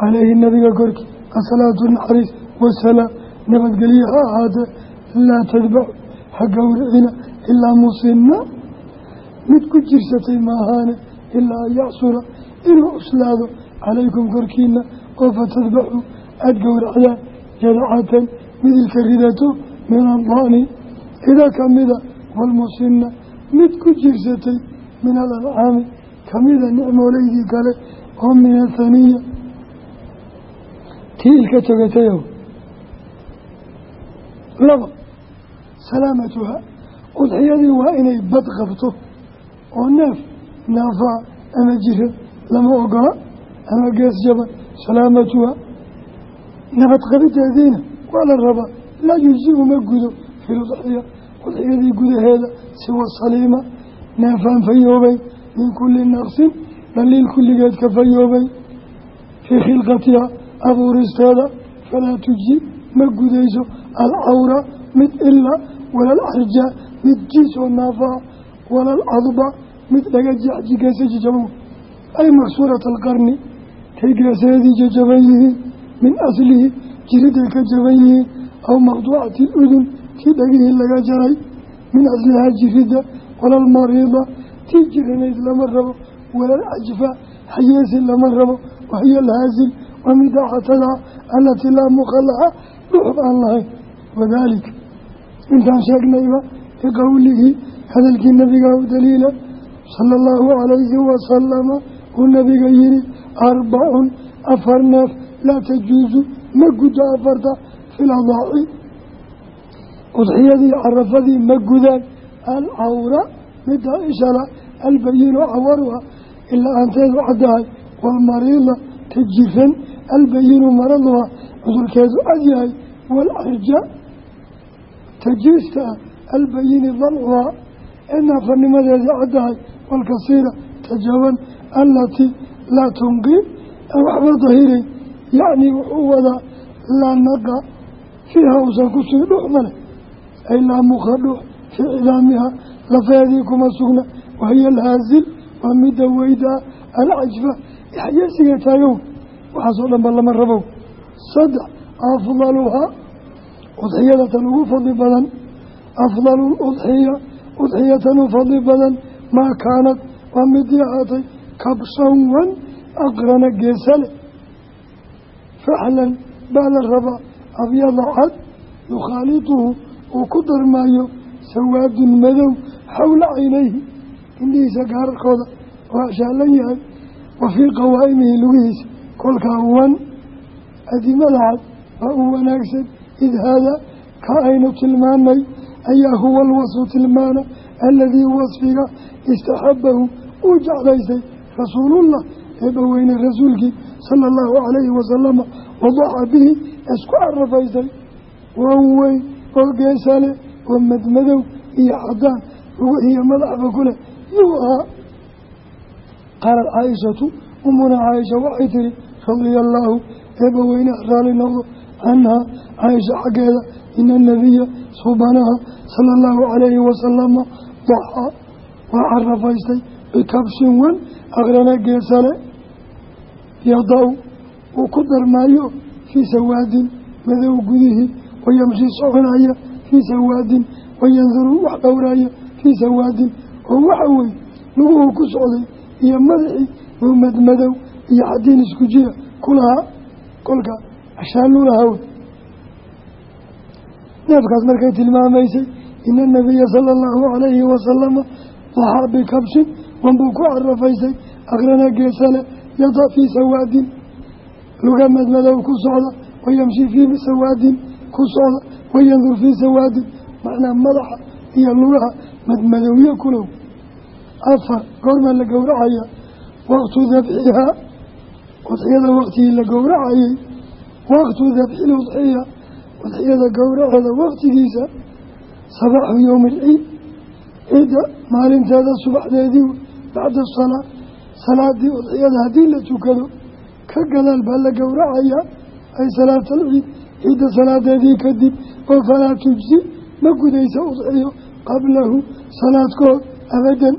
caleyhi nabiga korkii asalaatu naxariis wasalaam nabadgelye ha ahaatee laa tadbacu ha gowricina ilaa musina mid ku jirsatay maahaane ilaa an yacsura inuu cuslaado calaykum korkiina oo fatadbaxuu aada gowracdaan jadcatan midilka ridato min addaani ida kamida waalmusina mid ku jirsatay min alancaami kamida nicmooleydii kale oo min athaniya tii ilka togatayow laba salaamatuha. Udxiyadii waa inay bad qabto oo neef naafaa ama jira lama ogola ama gees jaban salaamatuha. Nabadqabiteediina waa la rabaa laa yuji-u ma gudo fi ludxiya udxiyadii gudaheeda siwa saliima neefaan fayoobay min kulli naqsin dhaliil kulligeed ka fayoobay. Fii khilqatiha abuuristeeda falaa tuji ma gudayso alcawra mid ila walalcarja mid jiis oo naafaa walalcadba mid dhaga jexji geesa jajaban ay maksuurat alqarni kay geesaheedii jajaban yihiin min aslihi jiriday ka jaban yihiin aw maqduucati ludun tii dhagihii laga jaray min aslihaa jirida walalmariida tii jiranayd lama rabo walalcajfa xayeesi lama rabo wahiyo alhaasil waa mida xatadaa alatii laa mukhalaha dhuxub aan lahayn wadaalika intaan sheegnayba liqowlihi hadalkii nabiga u daliila sala allahu calayhi wasalama uu nabiga yihi arbacun afar neef laa tajuusu ma guddo afarta filadaaci udxiyadii carafadii ma gudaan. Alcawra middaa ishala albayinu cawaruha ilaa aanteedu caddahay waalmariida ta jiran albayinu maraduha cudurkeedu cadyahay waalcarja tajiista ah albayini dalcuhaa ee naafanimadeedii caddahay waalkasiira tajaban alatii laa tunqib aan waxba dahiray yacnii wuxuu wadaa laa naqa fiiha uusan ku sugi dhux male. Ay laa muka dhux fii cidaamiha lafeedii kuma sugna. Wahiya alhaasil waa midda weydaa alcajfa yaxyeesiga taagow waxaasoo dhan ba lama rabow. Saddex afdaluhaa udxiyadatan ugu fadli badan. Afdalu udxiya udxiyatan u fadli badan. Maa kaanad waa midii ahaatay kabshawan aqrana geesale. Faxlan baa la rabaa abyada cad yukhaaliduhu uu ku darmaayo sawaadun madow xawla caynayhi indhihiisa gaararkooda waa shaalan yahay wa fii qawaa'imihi lugihiisa kolkaa wan adimada cad waa u wanaagsan id haadaa ka aynu tilmaanay ayaa huwa alwasfu tilmaana aladii wasfiga istaxabahu uu jeclaysay rasuulullah eebbaweyne rasuulkii sala allahu calayhi wasalama wadaxa bihi isku carafaystay wan weyn oo geesale oo madmadow iyo cadaan ruguxiyo madaxba ku leh. Yuu ahaa. Qaalat caaishatu umuna caaisha waxay tihi radia allaahu eebbaweyne raali noqdo canhaa caaisha xaggeeda ina anabiya subanaha sala allahu calayhi wasalama daxaa waa carafaystay bikabshin wan aqrana geesale yada-u uu ku darmaayo fii sawaadin madow gudihii wayamshi soconaya fii sawaadin wayanduru wax dhowraaya fii sawaadin oo waxa weye luguhuu ku socday iyo madaxii oo madmadow iyo xadiin isku jira ku lahaa kolka ashaaluu lahaa wey neefkaas markay tilmaamaysay ina anabiya sala allahu calayhi wasalama daxaa bikabshin wanbuu ku carafaysay aqrana geesale yada fii sawaadin luga madmadow ku socda wayamshi fii sawaadin ku socda wayandur fii sawaadin. Macnaa madaxa iyo lugaha madmadowye kulow afar goormaa la gowracaya waqtu dabxihaa udxiyada waqtigii la gowracayay waqtu dabxil udxiya udxiyada gowraceeda waqtigiisa sabaxu yowmi alciid ciidda maalinteeda subaxdeedii bacda salaa salaadii udxiyada haddii la tukado ka gadaal baa la gowracayaa ay salaatalciid ciidda salaadeedii kadib oo falaa tujsi ma gudaysa udxiyo qablahu salaadkood abadan.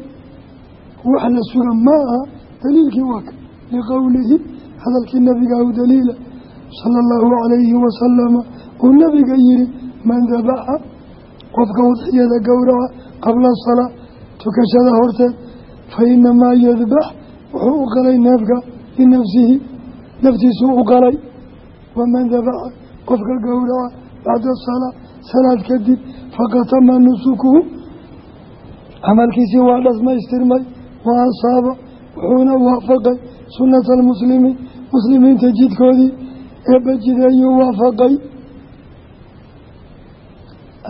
Wax la suga ma aha daliilkii waa ka liqowlihi hadalkii nabiga u daliila sala allahu calayhi wasalama uu nabiga yihi man dabaxa qofka udxiyada gowraca qabla salaa tukashada horteed fa inamaa yadbax wuxuu u qalay neefka linafsihi naftiisuu u qalay waman dabaxa qofka gowraca bacda salaa salaad kadib fakatama nusukuhu. Camalkiisii waa dhasmaystirmay wa asaaba wuxuuna waafaqay sunnata almuslimiin muslimiinta jidkoodii eebba jideeyuu waafaqay.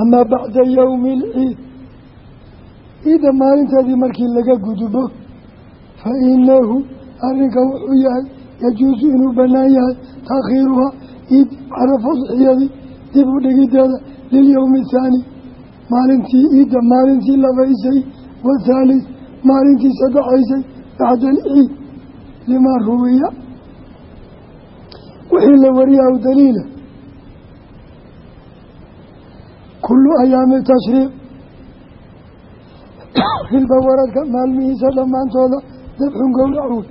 Amaa bacda yowmi alciid ciidda maalinteedii markii laga gudbo fa inahu arrinka wuxuu yahay yajuusu inuu bannaan yahay taakhiiruhaa ciid carafo udxiyadii dib u dhigideeda lilyowmi athaani maalintii ciidda maalintii labaysay wathaalis maalintii saddexaysay bacda alciid limaa ruwiya. Wixii la wariyaa u daliila kullu ayaami tashriiq. Hilba waradka maalmihiisa dhammaantooda dabxun wey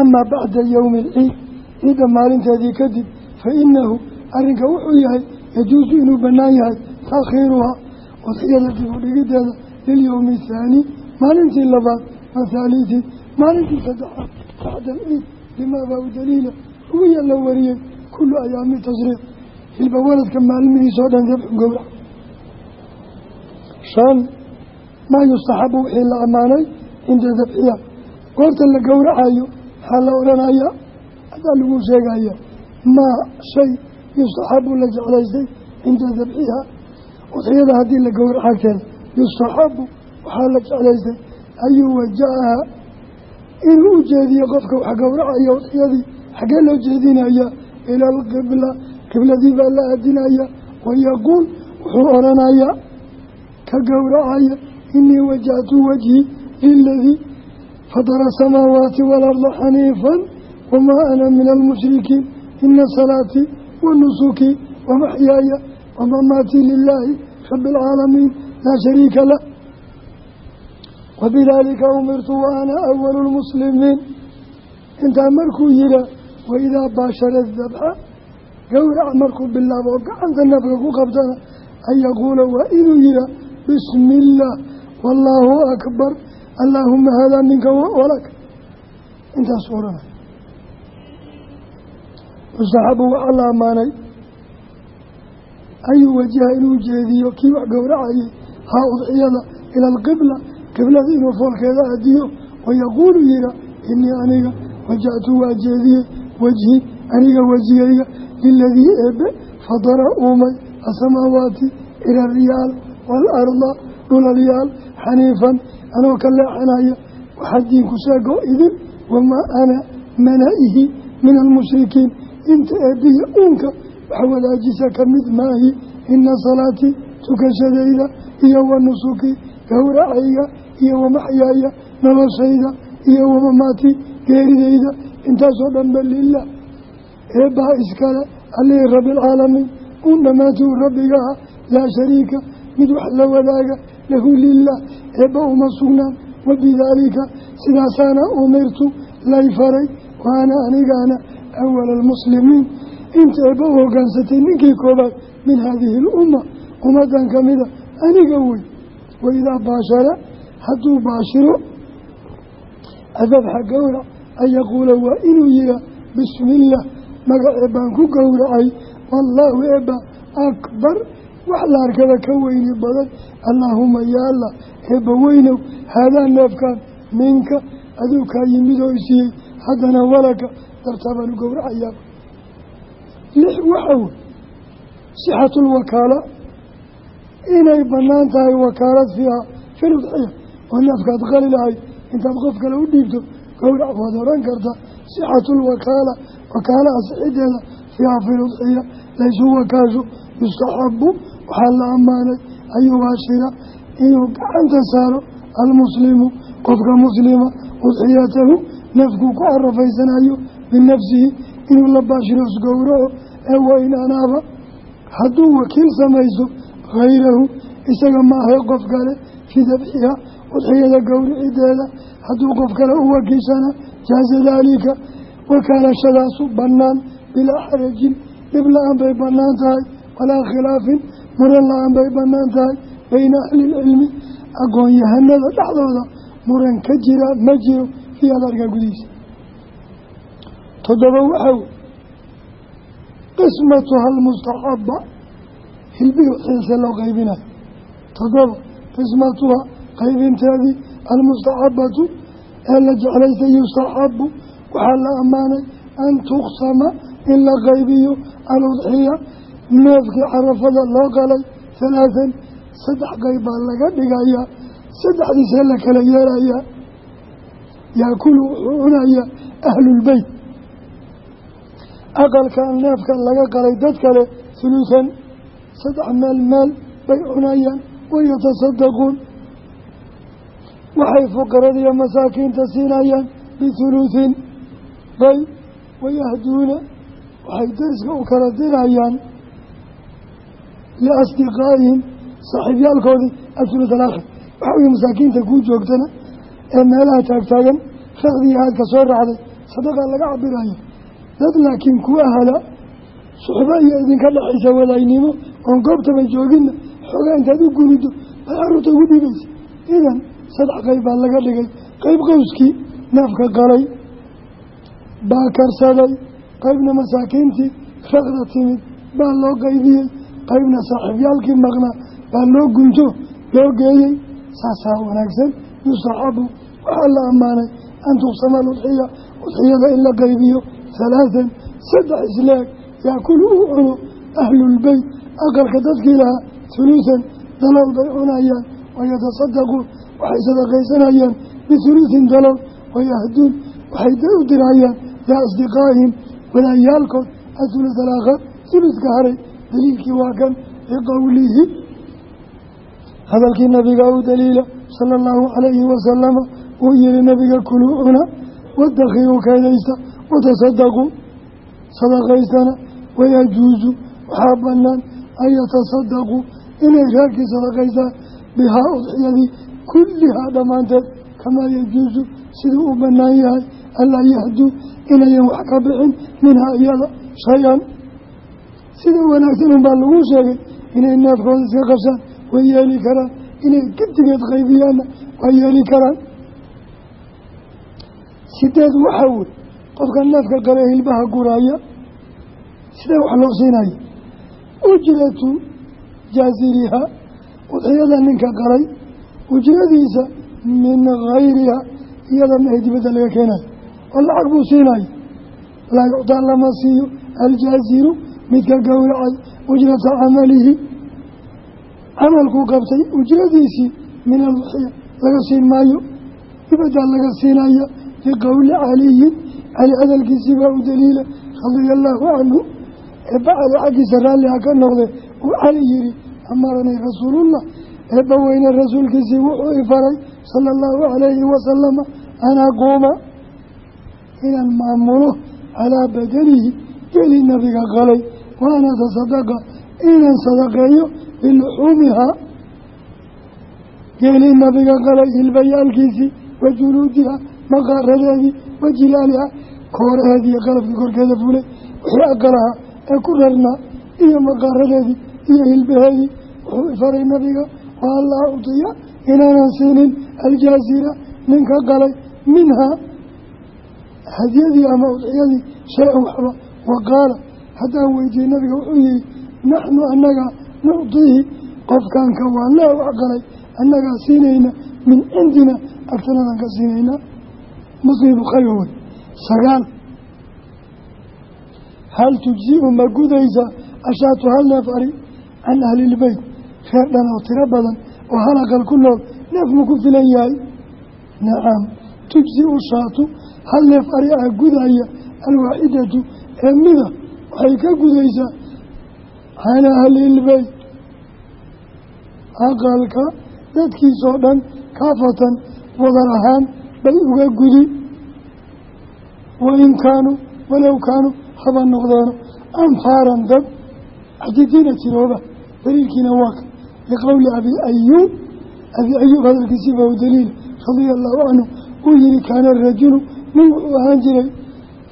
amaa bacda yowmi alciid ciidda maalinteedii kadib fa inahu arrinka wuxuu yahay yajuusu inuu bannaan yahay taakhiiruhaa udxiyada dib u dhigideeda lilyowmi athaani maalintii labaad wathaalithi maalintii saddexaad bacda alciid limaabaa u daliila uguya la wariyey kullu ayaami tashriiq hilba waladka maalmihiisoo dhan dabxu gowrac shan maa yustaxabu wixii la ammaanay cinda maxaa la odhanayaa hadaa lagu sheegaya maa shay yustaxabu la jeclaystay cinda dabxiha udxiyada haddii la gowrac agteeda yustaxabu waxaa la jeclaystay. Ayuu wajaha inuu u jeediyo qofka wax gowracaya udxiyadii xaggee loo jeedinaya ila alqibla qibladii baa la aadinaya wayaquul wuxuu odhanayaa ka gowracaya inii wajahtu wajhii liladii fadara asamaawaati waalarda xaniifan wamaa ana min almushrikiin ina salaatii wa nusukii wamaxyaaya wamamaatii lilaahi rabi alcaalamiin laa shariika lah wabidaalika umirtu wa ana awalu lmuslimiin intaa markuu yihaa waidaa baashara dabxa gowrac markuu bilaabo oo gacanta nafka ku qabtana an yaquula waa inuu yihaa bismi illaah wallaahu akbar allaahuma haadaa minka walaka intaasuu odhanay mustaxabu waxaa la ammaanay ayuu wajaha inuu jeediyo kii wax gowracayay haa udxiyada ila alqibla qiblada inuu foolkeeda aadiyo wayaquulu yihaa inii aniga wajahtu waa jeediyey wejhi aniga wejigayga liladii eebe fadara uumay asamaawaati iraryaal waalarda dhulalyaal xaniifan anoo ka leexanaya waxaa diinku sheego idin wamaa ana manaa'ihi min almushrikiin inta eebbihii uunka wax wadaajisa ka mid maahi ina salaatii tukashadayda iyo wa nusuki gowracayga iyo wamaxyaaya noloshayda iyo wamamaatii geeridayda. Intaasoo dhanba lilah eebbaa iskale allihii rabbialcaalamiin uun dhammaantuu rabbiga ah laa shariika mid wax la wadaaga lahu lilah eebba uma sugnaan wabidaalika sidaasaana umirtu lay faray waana anigaana awala almuslimiin inta eebba u hogaansatay ninkii koobaad min haadihi alumma ummadan ka mida aniga wey waidaa baashara hadduu baashiro adabxa gowrac an yaquula waa inuu yihaa bismi illaah magacee baan ku gowracay wallaahu eebba akbar wax la ka weyni badan allaahuma yaa allah eebba weynow haadaa neefkaan minka aduu kaa yimid oo isiiyey haddana walaka dartaabaan u gowracayaa lix waxa wey sixatulwakaala inay bannaan tahay wakaalad fiiha fil udxiya oo neefkaad qali lahayd intaad qof kale u dhiibto gowrac waad oran karta sixatulwakaala wakaalaha sixideeda fiiha fil udxiya laysu wakaasho yustaxabu waxaa la ammaanay an yubaashira inuu gacanta saaro almuslimu qofka muslima udxiyatahu neefkuu ku carafaysanayo binafsihi inuu la baashiro isgowraco ee wain anaaba hadduu wakiil samayso hayrahu isaga maahay qof kale fii dabxiha udxiyada gowricideeda. Hadduu qof kale u wakiishana jaaza daalika wakaalashadaasu bannaan bilaa xarajin dhib la'aan bay bannaan tahay walaa khilaafin muran la'aan bay bannaan tahay bayna ahlilcilmi aqoon-yahanada dhexdooda muran ka jira ma jiro fii adarka gudihiisa. Toddoba waxaa wey qismatuha almustaxaba hilbihi xiise loo qaybinayo. Toddoba qismatuha qaybinteedii almustaxabatu ee la jeclaystay yustaxabu waxaa la ammaanay an tuqsama in la qaybiyo aludxiya neefkii carafada loo qalay halaathan saddex qayb baa laga dhigayaa saddexdiisee la kala yeelayaa yaakulu wuxuu cunayaa ahlulbeyt aqalkan neefkan laga qalay dad kale huluusan saddex meel meel bay cunayaan wayatasaddaquun waxay fuqaradiiyo masaakiinta siinayaan bihuluusin bay wayahduuna waxay dariska u kala dirayaan liasdiqaa'ihim saaxiibyaalkoodii athuluth alaakhir waxa weye masaakiinta kuu joogtana ee meelaha taagtaagan rakdii haadka soo raacday sadaqaa laga cabiraya dad laakiin ku ahala suxbo iyo idinka dhexaysa wadaynimo oon goobtaba jooginna xoogaa intaad u gunido bay carruurta ugu dhiibaysa idan saddex qayb baa laga dhigay. Qeyb qowskii neefka qalay baa karsaday qeybna masaakiintii raqda timid baa loo qaybiyey qeybna saaxiibyaalkii maqnaa baa loo gunto loo geeyey saasaa wanaagsan. Yustaxabu waxaa la ammaanay an tuqsama aludxiya udxiyada in la qaybiyo. Halaathan saddex isleeg yaakulu uu cuno ahlulbeyt aqalka dadkii lahaa huluusan dalool bay cunayaan wayatasaddaquun waxay sadaqaysanayaan bihuluusin dalool wayahduun waxay u dirayaan yaa asdiqaa'ihim walaayaalkood athuluth alaakhar huluska haray daliilkii waa kan liqowlihi hadalkii nabiga u daliila sala allahu calayhi wasalama uu yihi nabiga kuluu cuna wadakhiruu keedaysta watasadaquu sadaqaystana wayajuusu waxaa bannaan an yatasadaquu inay raarkii sadaqaystaan bihaa udxiyadii kullihaa dhammaanteed kamaa yajuusu siduu u bannaan yahay anlaa yahduu inayan wax ka bixin minhaa iyada shay-an. Sida wanaagsan lagu sheegay inay neefkooda iska qabsaan way yeeli karaan inay gedigeed qaybiyaanna waa yeeli karaan sideed waxaa wey qofka neefka qale hilbaha guraaya sidee wax loo siinaya ujratu jaasiriha udxiyada ninka qalay ujradiisa min gayriha iyada mahe dibadda laga keenayo oo lacag buu siinaya laa yuctaa lama siiyo. Aljaasiru midka gowracay ujrata camalihi camalkuu qabtay ujradiisii min aludxiya laga siin maayo dibaddaa laga siinaya liqowli caliyin cali hadalkiisii baa u daliila radia allaahu canhu eebba cali xaggiisa raalliha ka noqde uu cali yihi amaranii rasuulullah eebba weyne rasuulkiisii wuxuu i faray sala allahu calayhi wasalama an aquuma inaan maamulo calaa badanihi geelii nabiga qalay wa ana tasadaqa inaan sadaqeeyo biluxuumihaa geelii nabiga qalay hilbayaalkiisii wa juluudiha maqaaradeedii wa jilaaliha kooraheedii qalabkii korkeeda fulay wixii aqalahaa ee ku rarnaa iyo maqaaradeedii iyo hilbaheedii. Wuxuu ifaray nabiga wa allaa udiya inaanan siinin aljaasiira ninka qalay minhaa hadyadii ama udciyadii shay-an waxba. Wa qaala haddaan weydiiyey nabiga wuxuu yihi naxnu annaga nucdiihi qofkaanka waa lee wax qalay annagaa siinayna min cindina agtanadan ka siinaynaa muslim bukhaari wey sagaal hal tujzi-u ma gudaysa ashaatu hal neef ari can ahlilbeyt reer dhan oo tiro badan oo hal aqal ku nool neef ma ku filan yahay. Nacam tujzi-u shaatu hal neef ari ah gudaya alwaaxidatu ee mida waxay ka gudaysaa can ahlilbeyt aqalka dadkiisoo dhan kaafatan wadar ahaan bay uga gudi. Wain kaanuu walow kaanuu haba noqdeeno anfaaran dad axdidiina tirooba daliilkiina waa ka liqowli abi ayuub abi ayuub hadalkiisii baa u daliil radia allahu canhu uu yihi kaana rajulu nin wuxuu ahaan jiray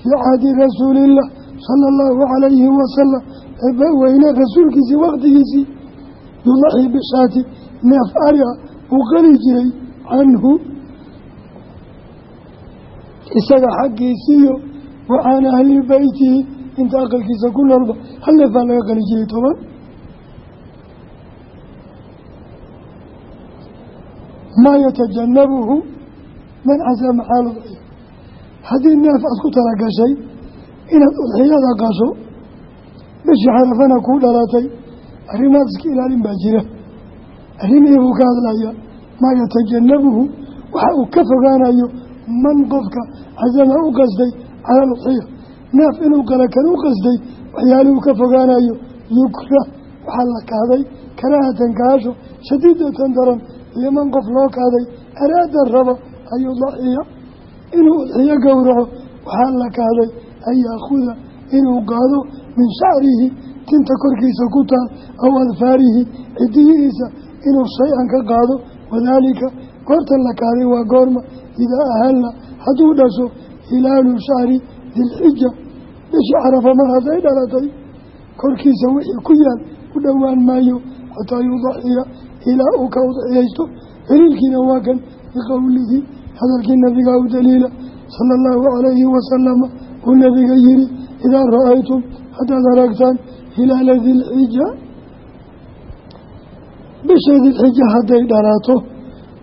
fii caadi rasuuliillah sala allahu calayhi wasalam eeba weyne rasuulkiisii waqtigiisii yudaxii bishaati neef ariga uu qali jiray canhu. Isaga xaggiisiiyo wa can ahli beytihi inta aqalkiisa ku noolba hal neefaa laga qali jiray toban. Maa yatajanabuhu man casaa maxaal udxiya haddii neef aad ku talagashay inaad udxiyada qasho bishii xarafana kuu dhalatay arrimaad iska ilaalin baa jira. Arrimihii buu ka hadlaya maa yatajanabuhu waxa uu ka fogaanayo man qofka casama u qasday cala aludxiya neef inuu qala kan u qasday waxyaalihuu ka fogaanayo yukra. Waxaa la kahday karaahatan kaasho shadiidatan daran liman qof loo kahday araada raba an yudaxiya inuu udxiyo gowraco waxaa la kahday an inuu qaado min shacrihi tinta korkiisa ku taal aw adfaarihi cidiyihiisa inuu shay-an ka qaado wadaalika goortan la kahday waa goorma idaa ahalla hadduu dhasho hilaalu shahri dilxija bishii carafa mar hadday dhalatay korkiisa wixii ku yaal u dhowaan maayo xataa yudaxiya ilaa uu ka udxiyaysto daliilkiina waa kan biqowlihi hadalkii nabigaa u daliila nabiga haddaad aragtaan hilaala dilxija bisha dilxija hadday dhalaato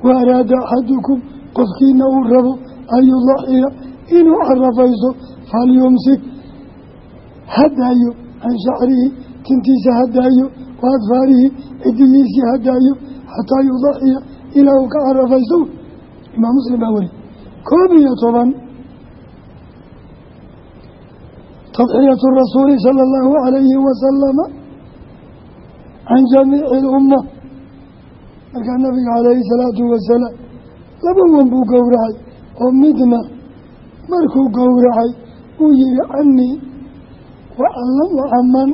wa araada axadukum qofkiina uu rabo an yudaxiya inuu carafayso falyumsik hadaayo can shacrihi tintiisa hadaayo wa adfaarihi cidiyiisii hadaayo xataa yudaxiya ilaa uu ka carafayso imaam muslim baa weri koob iyo toban tadxiyatu rasuuli sala allahu calayhi wasalama can jamiici lumma markaa nabiga calayhi salaatu wasalaam laba wan buu gowracay oo midna markuu gowracay uu yihi canii wacaman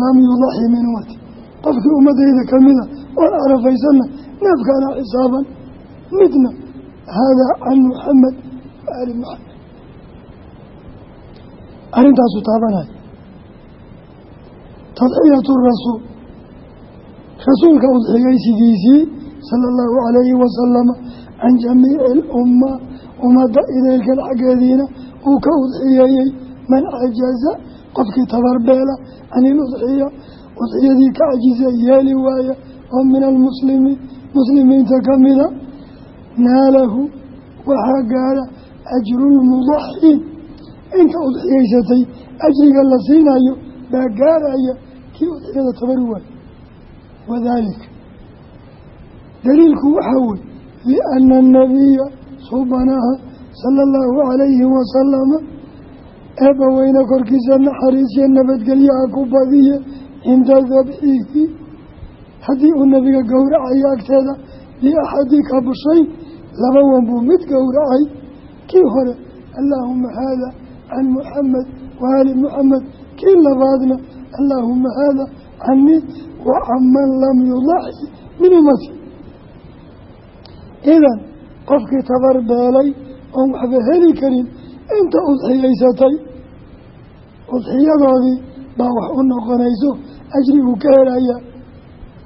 lam yudaxi min ummati qofkii ummadayda kamida oon carafaysanna neefkaana xisaaban midna haadaa can muxamed wa ali muxamed arrintaasuu taabanaya tadxiyatu rasuul. Rasuulka udxigaysigiisii sala allahu calayhi wasalama can jamiici alumma ummadda idaylkan xaggeediina uu ka udxiyeeyey man cajaza qofkii tabarbeela can iludxiya udxiyadii ka cajiza yeeli waaya oo min almuslimiin muslimiinta ka mida naalahu waxaa gaara ajrulmudaxiin inta udxiyaysatay ajriga la siinayo baa gaaraya kii udxiyada tabari waay wadaalika daliilku waxaa wey liana annabiya subanaha sala allahu calayhi wasalama eebba weyne korkiisa naxariisiyo nabadgelyaha ku badiye cinda dabxihi haddii uu nabiga gowracayo agteeda liaxadi kabshayn laba wan buu mid gowracay. Kii hore allaahuma haada can muxamed wa ali muxamed kii labaadna allaahuma haada canii wa canman lam yudaxi min ummati idan qofkii tabar beelay oon waxba heli karin inta udxiyaysatay udxiyadoodii baa wax u noqonayso ajribuu ka helaya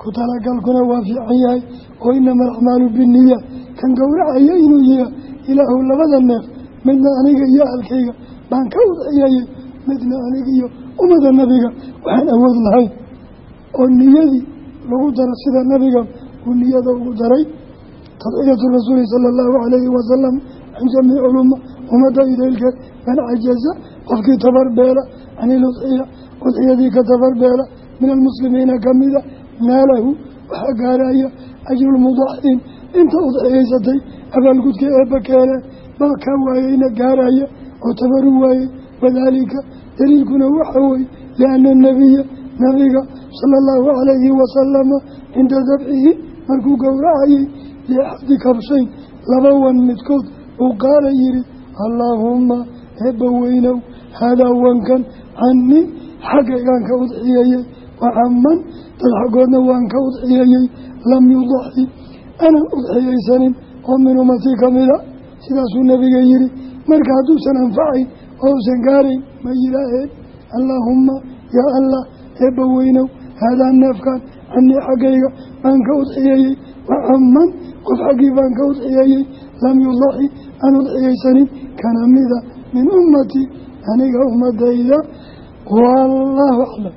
ku talagalkuna waa fiican yahay oo inama alacmaalu biniya kan gowracaya inuu yiha ilaahu labada neef midna aniga iyo ahalkayga baan ka udxiyayay midna aniga iyo ummada nabiga waxaan awood lahayn oo niyadii lagu daro sida nabiga uu niyada ugu daray. Tadciyatu rasuuli sala allahu calayhi wasalam can jamiici uluma ummadda idaylkeed man cajaza qofkii tabarbeela can iludxiya udxiyadii ka tabarbeela min almuslimiina kamida naalahu waxaa gaaraya ajrulmudaxiin inta udxiyaysatay abaalgudka eebba keene baa ka waayeyna gaaraya oo tabaru waayey wadaalika daliilkuna waxaa weye liana anabiya nabiga sala allahu calayhi wasalama cinda dabxihi markuu gowracayay liaxadi kabshayn laba wan midkood uu qaala yihi allaahumma eebba weynow haadaa wankan canii xaggaygaan ka udxiyayey wacaman dad xaggoodna waan ka udxiyayey lam yudaxi aanan udxiyaysanin oo min ummatii ka mida? Sidaasuu nabiga yihi marka hadduusan anfacayn oo usan gaarayn ma yidhaaheen allaahumma yaa allah eebba weynow haadaa neefkan canii xaggayga baan ka udxiyayey wacaman qof xaggii baan ka udxiyayey lam yudaxi aan udxiyaysanin kana mida min ummatii aniga ummadayda. Wallaahu aclam